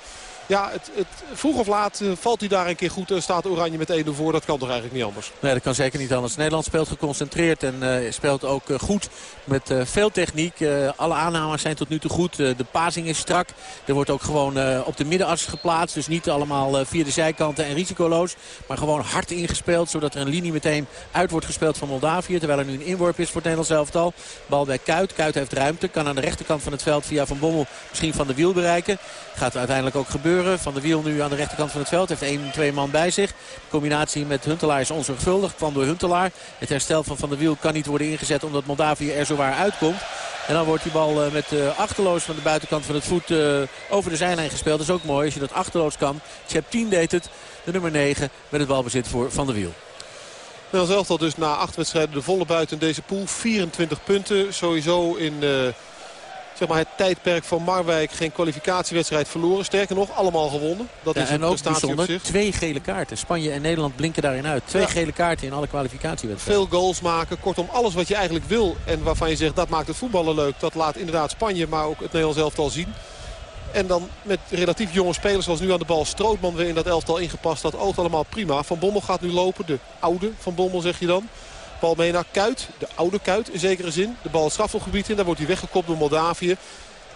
S24: Ja, het, het, vroeg of laat uh, valt hij daar een keer goed. Uh, staat Oranje met 1-0 voor. Dat kan toch eigenlijk niet anders?
S23: Nee, dat kan zeker niet anders. Nederland speelt geconcentreerd en uh, speelt ook goed met veel techniek. alle aannames zijn tot nu toe goed. de pasing is strak. Er wordt ook gewoon op de middenas geplaatst. Dus niet allemaal via de zijkanten en risicoloos. Maar gewoon hard ingespeeld. Zodat er een linie meteen uit wordt gespeeld van Moldavië. Terwijl er nu een inworp is voor het Nederlands elftal. Bal bij Kuit. Kuit heeft ruimte. Kan aan de rechterkant van het veld via Van Bommel misschien van de wiel bereiken. Gaat uiteindelijk ook gebeuren. Van de Wiel nu aan de rechterkant van het veld. Heeft één, twee man bij zich. De combinatie met Huntelaar is onzorgvuldig. Kwam door Huntelaar. Het herstel van Van der Wiel kan niet worden ingezet omdat Moldavië er zowaar uitkomt. En dan wordt die bal met uh, achterloos van de buitenkant van het voet uh, over de zijlijn gespeeld. Dat is ook mooi als je dat achterloos kan. Chep deed het. De nummer 9 met het balbezit voor Van der Wiel.
S24: Nou, zelfs al dus na acht wedstrijden de volle buiten deze pool. 24 punten sowieso in... Uh zeg maar, het tijdperk van Marwijk geen kwalificatiewedstrijd verloren. Sterker nog, allemaal gewonnen. Dat
S23: ja,
S24: is
S23: en
S24: een
S23: ook bijzonder,
S24: zich.
S23: twee gele kaarten. Spanje en Nederland blinken daarin uit. Twee
S24: Ja.
S23: gele kaarten in alle kwalificatiewedstrijden.
S24: Veel goals maken. Kortom, alles wat je eigenlijk wil. En waarvan je zegt dat maakt het voetballen leuk. Dat laat inderdaad Spanje, maar ook het Nederlands elftal zien. En dan met relatief jonge spelers zoals nu aan de bal Strootman weer in dat elftal ingepast. Dat oogt allemaal prima. Van Bommel gaat nu lopen. De oude Van Bommel zeg je dan. Naar Kuit. De oude Kuit in zekere zin. De bal het in. Daar wordt hij weggekopt door Moldavië.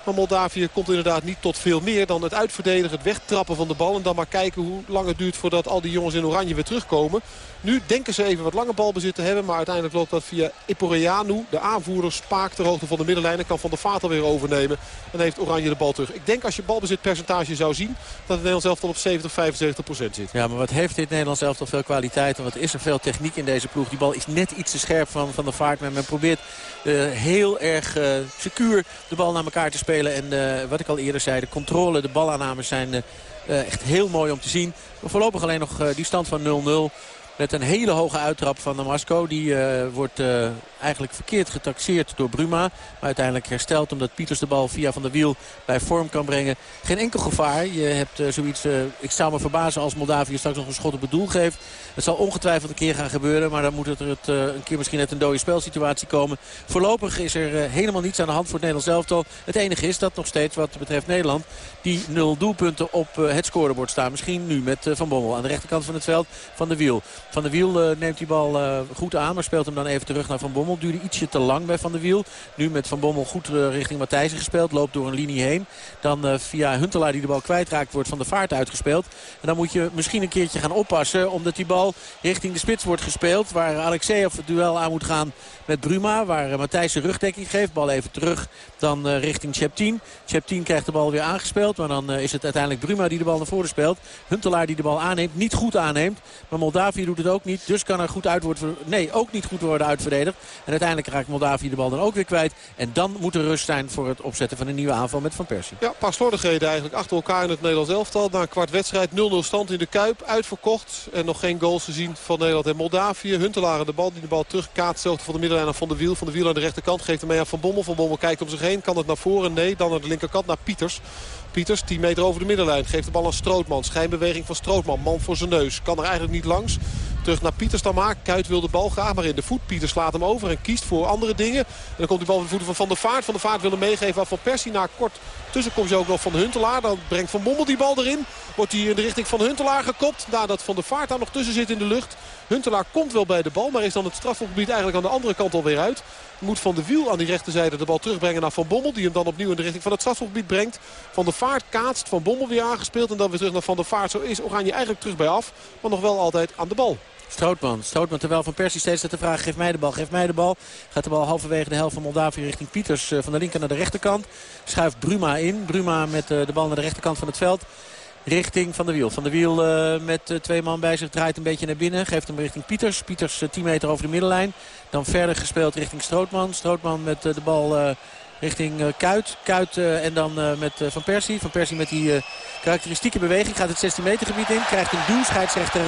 S24: Maar Moldavië komt inderdaad niet tot veel meer dan het uitverdedigen, het wegtrappen van de bal. En dan maar kijken hoe lang het duurt voordat al die jongens in oranje weer terugkomen. Nu denken ze even wat langer balbezit te hebben. Maar uiteindelijk loopt dat via Iporeanu. De aanvoerder Spaak ter hoogte van de middenlijn. En kan Van der Vaart alweer overnemen. En heeft Oranje de bal terug. Ik denk als je balbezitpercentage zou zien. Dat het Nederlands elftal op 70, 75 procent zit.
S23: Ja, maar wat heeft dit Nederlands elftal veel kwaliteit en wat is er veel techniek in deze ploeg. Die bal is net iets te scherp van, van de vaart. Maar men probeert eh, heel erg eh, secuur de bal naar elkaar te spelen. En eh, wat ik al eerder zei, de controle, de balaannames zijn eh, eh, echt heel mooi om te zien. Maar voorlopig alleen nog die stand van 0-0. Met een hele hoge uittrap van Damasco. Die uh, wordt uh, eigenlijk verkeerd getaxeerd door Bruma. Maar uiteindelijk hersteld omdat Pieters de bal via Van der Wiel bij vorm kan brengen. Geen enkel gevaar. Je hebt uh, zoiets... ik zou me verbazen als Moldavië straks nog een schot op het doel geeft. Het zal ongetwijfeld een keer gaan gebeuren. Maar dan moet het, het een keer misschien net een dode spelsituatie komen. Voorlopig is er helemaal niets aan de hand voor het Nederlands elftal. Het enige is dat nog steeds wat betreft Nederland... die nul doelpunten op het scorebord staan. Misschien nu met Van Bommel aan de rechterkant van het veld van de Wiel. Van der Wiel uh, neemt die bal uh, goed aan, maar speelt hem dan even terug naar Van Bommel. Duurde ietsje te lang bij Van der Wiel. Nu met Van Bommel goed uh, richting Matthijsen gespeeld. Loopt door een linie heen. Dan via Huntelaar die de bal kwijtraakt wordt van de vaart uitgespeeld. En dan moet je misschien een keertje gaan oppassen. Omdat die bal richting de spits wordt gespeeld. Waar Alexeyev het duel aan moet gaan met Bruma. Waar Matthijsen rugdekking geeft. Bal even terug dan richting Cheptien. Cheptien krijgt de bal weer aangespeeld. Maar dan is het uiteindelijk Bruma die de bal naar voren speelt. Huntelaar die de bal aanneemt. Niet goed aanneemt. Maar Moldavië doet het ook niet. Dus kan er goed uit worden... Nee, ook niet goed worden uitverdedigd. En uiteindelijk raakt Moldavië de bal dan ook weer kwijt. En dan moet er rust zijn voor het opzetten van een nieuwe aanval met Van Persie.
S24: Ja, een paar slordigheden eigenlijk achter elkaar in het Nederlands elftal. Na een kwart wedstrijd 0-0 stand in de Kuip. Uitverkocht. En nog geen goals gezien van Nederland en Moldavië. Huntelaar de bal die de bal terugkaat. Zelfde van de middenlijn naar Van de Wiel. Van de Wiel aan de rechterkant geeft hem mee aan Van Bommel. Van Bommel kijkt om zich heen. Kan het naar voren? Nee. Dan naar de linkerkant naar Pieters. Pieters, 10 meter over de middenlijn. Geeft de bal aan Strootman. Schijnbeweging van Strootman. Man voor zijn neus. Kan er eigenlijk niet langs. Terug naar Pieters dan maar. Kuit wil de bal graag, maar in de voet. Pieters slaat hem over en kiest voor andere dingen. En dan komt die bal op de voeten van Van der Vaart. Van der Vaart wil hem meegeven aan Van Persie. Na kort tussenkomst ook nog van Huntelaar. Dan brengt Van Bommel die bal erin. Wordt hij in de richting van Huntelaar gekopt. Nadat Van der Vaart daar nog tussen zit in de lucht. Huntelaar komt wel bij de bal, maar is dan het strafgebied eigenlijk aan de andere kant alweer uit. Moet Van de Wiel aan die rechterzijde de bal terugbrengen naar Van Bommel. Die hem dan opnieuw in de richting van het strafgebied brengt. Van der Vaart kaatst, Van Bommel weer aangespeeld. En dan weer terug naar Van der Vaart. Zo is Oranje eigenlijk terug bij af. Maar nog wel altijd aan de bal.
S23: Strootman. Strootman terwijl Van Persie steeds de vraag geef mij de bal, geef mij de bal. Gaat de bal halverwege de helft van Moldavië richting Pieters van de linker naar de rechterkant. Schuift Bruma in. Bruma met de bal naar de rechterkant van het veld richting Van de Wiel. Van de Wiel uh, met twee man bij zich draait een beetje naar binnen. Geeft hem richting Pieters. Pieters uh, 10 meter over de middenlijn. Dan verder gespeeld richting Strootman. Strootman met de bal richting Kuit. Kuit en dan met Van Persie. Van Persie met die karakteristieke beweging gaat het 16 meter gebied in. Krijgt een duw. Scheidsrechter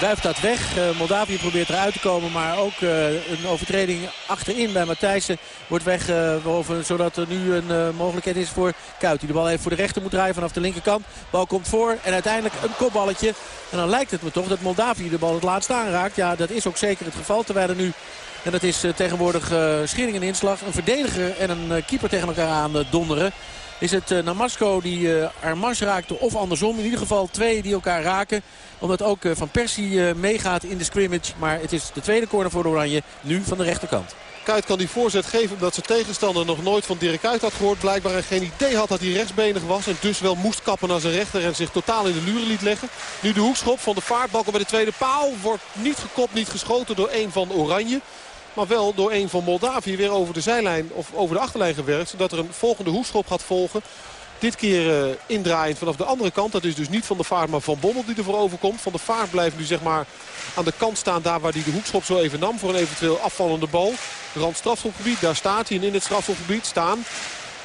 S23: Duift dat weg. Moldavië probeert eruit te komen. Maar ook een overtreding achterin bij Matthijssen wordt weggewoven. Uh, zodat er nu een mogelijkheid is voor Kuit. Die de bal even voor de rechter moet draaien vanaf de linkerkant. Bal komt voor en uiteindelijk een kopballetje. En dan lijkt het me toch dat Moldavië de bal het laatst aanraakt. Ja, dat is ook zeker het geval. Terwijl er nu en dat is tegenwoordig uh, Schering en inslag. Een verdediger en een keeper tegen elkaar aan donderen. Is het Namasco die Armas raakte of andersom. In ieder geval twee die elkaar raken. Omdat ook Van Persie meegaat in de scrimmage. Maar het is de tweede corner voor de Oranje. Nu van de rechterkant.
S24: Kuit kan die voorzet geven omdat zijn tegenstander nog nooit van Dirk Kuyt had gehoord. Blijkbaar en geen idee had dat hij rechtsbenig was. En dus wel moest kappen naar zijn rechter en zich totaal in de luren liet leggen. Nu de hoekschop van de vaartbalken bij de tweede paal. Wordt niet gekopt, niet geschoten door een van Oranje. Maar wel door een van Moldavië weer over de zijlijn of over de achterlijn gewerkt. Zodat er een volgende hoekschop gaat volgen. Dit keer uh, indraaiend vanaf de andere kant. Dat is dus niet Van de Vaart, maar Van Bommel die ervoor overkomt. Van de Vaart blijft nu zeg maar aan de kant staan. Daar waar hij de hoekschop zo even nam voor een eventueel afvallende bal. Rand strafschopgebied, daar staat hij. En in het strafschopgebied staan,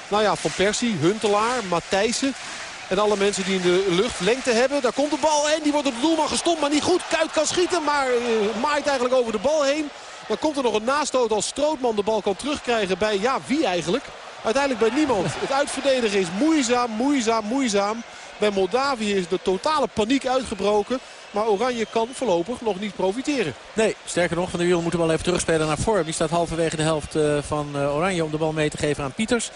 S24: nou ja, Van Persie, Huntelaar, Matthijssen. En alle mensen die in de lucht lengte hebben. Daar komt de bal en die wordt op de doelman gestopt. Maar niet goed. Kuit kan schieten, maar uh, maait eigenlijk over de bal heen. Dan komt er nog een nastoot als Strootman de bal kan terugkrijgen bij, ja, wie eigenlijk? Uiteindelijk bij niemand. Het uitverdedigen is moeizaam, moeizaam, moeizaam. Bij Moldavië is de totale paniek uitgebroken. Maar Oranje kan voorlopig nog niet profiteren.
S23: Nee, sterker nog, Van de Wiel moet de bal even terugspelen naar vorm. Die staat halverwege de helft eh, van eh, Oranje om de bal mee te geven aan Pieters.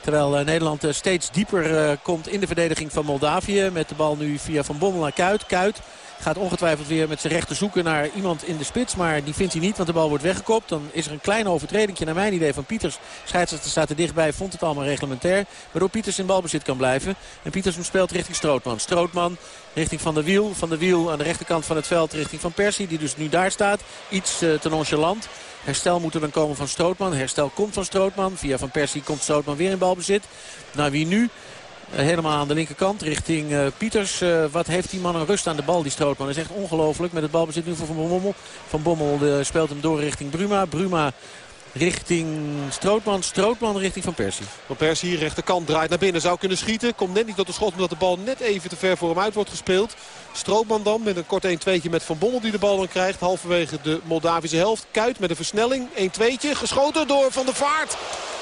S23: Terwijl eh, Nederland steeds dieper komt in de verdediging van Moldavië. Met de bal nu via Van Bommel naar Kuit. Kuit Gaat ongetwijfeld weer met zijn rechter zoeken naar iemand in de spits. Maar die vindt hij niet, want de bal wordt weggekopt. Dan is er een kleine overtreding naar mijn idee van Pieters. Scheidsrechter staat er dichtbij, vond het allemaal reglementair. Waardoor Pieters in balbezit kan blijven. En Pieters speelt richting Strootman. Strootman richting Van der Wiel. Van der Wiel aan de rechterkant van het veld richting Van Persie. Die dus nu daar staat. Iets uh, te nonchalant. Herstel moet er dan komen van Strootman. Herstel komt van Strootman. Via Van Persie komt Strootman weer in balbezit. Nou, wie nu? Eh, helemaal aan de linkerkant richting uh, Pieters. Uh, wat heeft die man een rust aan de bal, die Strootman. Dat is echt ongelooflijk. Met het balbezit nu voor Van Bommel. Van Bommel speelt hem door richting Bruma. Bruma richting Strootman. Strootman richting Van Persie.
S24: Van Persie, rechterkant, draait naar binnen. Zou kunnen schieten. Komt net niet tot de schot omdat de bal net even te ver voor hem uit wordt gespeeld. Strootman dan met een kort 1-2'tje met Van Bommel die de bal dan krijgt. Halverwege de Moldavische helft. Kuit met een versnelling. 1-2'tje. Geschoten door Van der Vaart.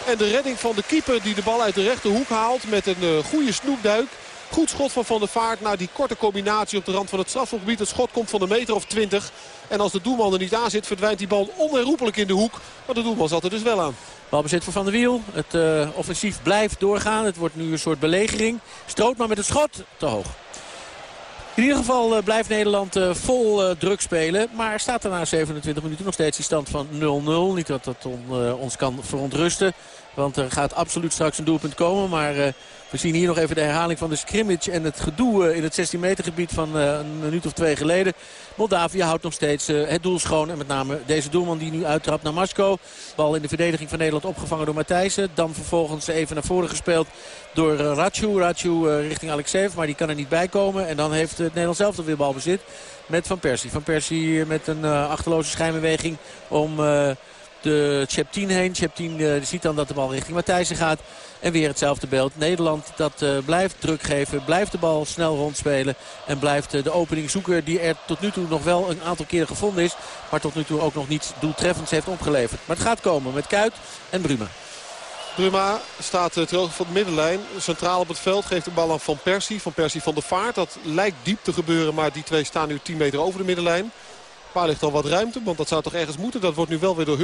S24: En de redding van de keeper die de bal uit de rechterhoek haalt met een uh, goede snoepduik. Goed schot van Van der Vaart naar die korte combinatie op de rand van het strafgebied. Het schot komt van een meter of 20. En als de doelman er niet aan zit, verdwijnt die bal onherroepelijk in de hoek. Maar de doelman zat er dus wel aan.
S23: Balbezit voor Van der Wiel. Het uh, offensief blijft doorgaan. Het wordt nu een soort belegering. Strootman met het schot. Te hoog. In ieder geval uh, blijft Nederland uh, vol uh, druk spelen. Maar staat er na 27 minuten nog steeds die stand van 0-0. Niet dat dat on, ons kan verontrusten. Want er gaat absoluut straks een doelpunt komen. Maar we zien hier nog even de herhaling van de scrimmage en het gedoe in het 16 meter gebied van een minuut of twee geleden. Moldavië houdt nog steeds het doel schoon. En met name deze doelman die nu uittrapt naar Masko. Bal in de verdediging van Nederland opgevangen door Matthijssen. Dan vervolgens even naar voren gespeeld door Ratju. Ratju richting Alexeev, maar die kan er niet bij komen. En dan heeft het Nederlands zelf weer balbezit met Van Persie. Van Persie met een achterloze schijnbeweging om de Cheptien heen. Cheptien uh, ziet dan dat de bal richting Matthijssen gaat. En weer hetzelfde beeld. Nederland dat uh, blijft druk geven. Blijft de bal snel rondspelen. En blijft uh, de opening zoeken die er tot nu toe nog wel een aantal keren gevonden is. Maar tot nu toe ook nog niets doeltreffends heeft opgeleverd. Maar het gaat komen met Kuit en Bruma.
S24: Bruma staat terug van de middenlijn. Centraal op het veld geeft de bal aan Van Persie. Van Persie van de Vaart. Dat lijkt diep te gebeuren. Maar die twee staan nu 10 meter over de middenlijn. Waar ligt al wat ruimte? Want dat zou toch ergens moeten. Dat wordt nu wel weer door hun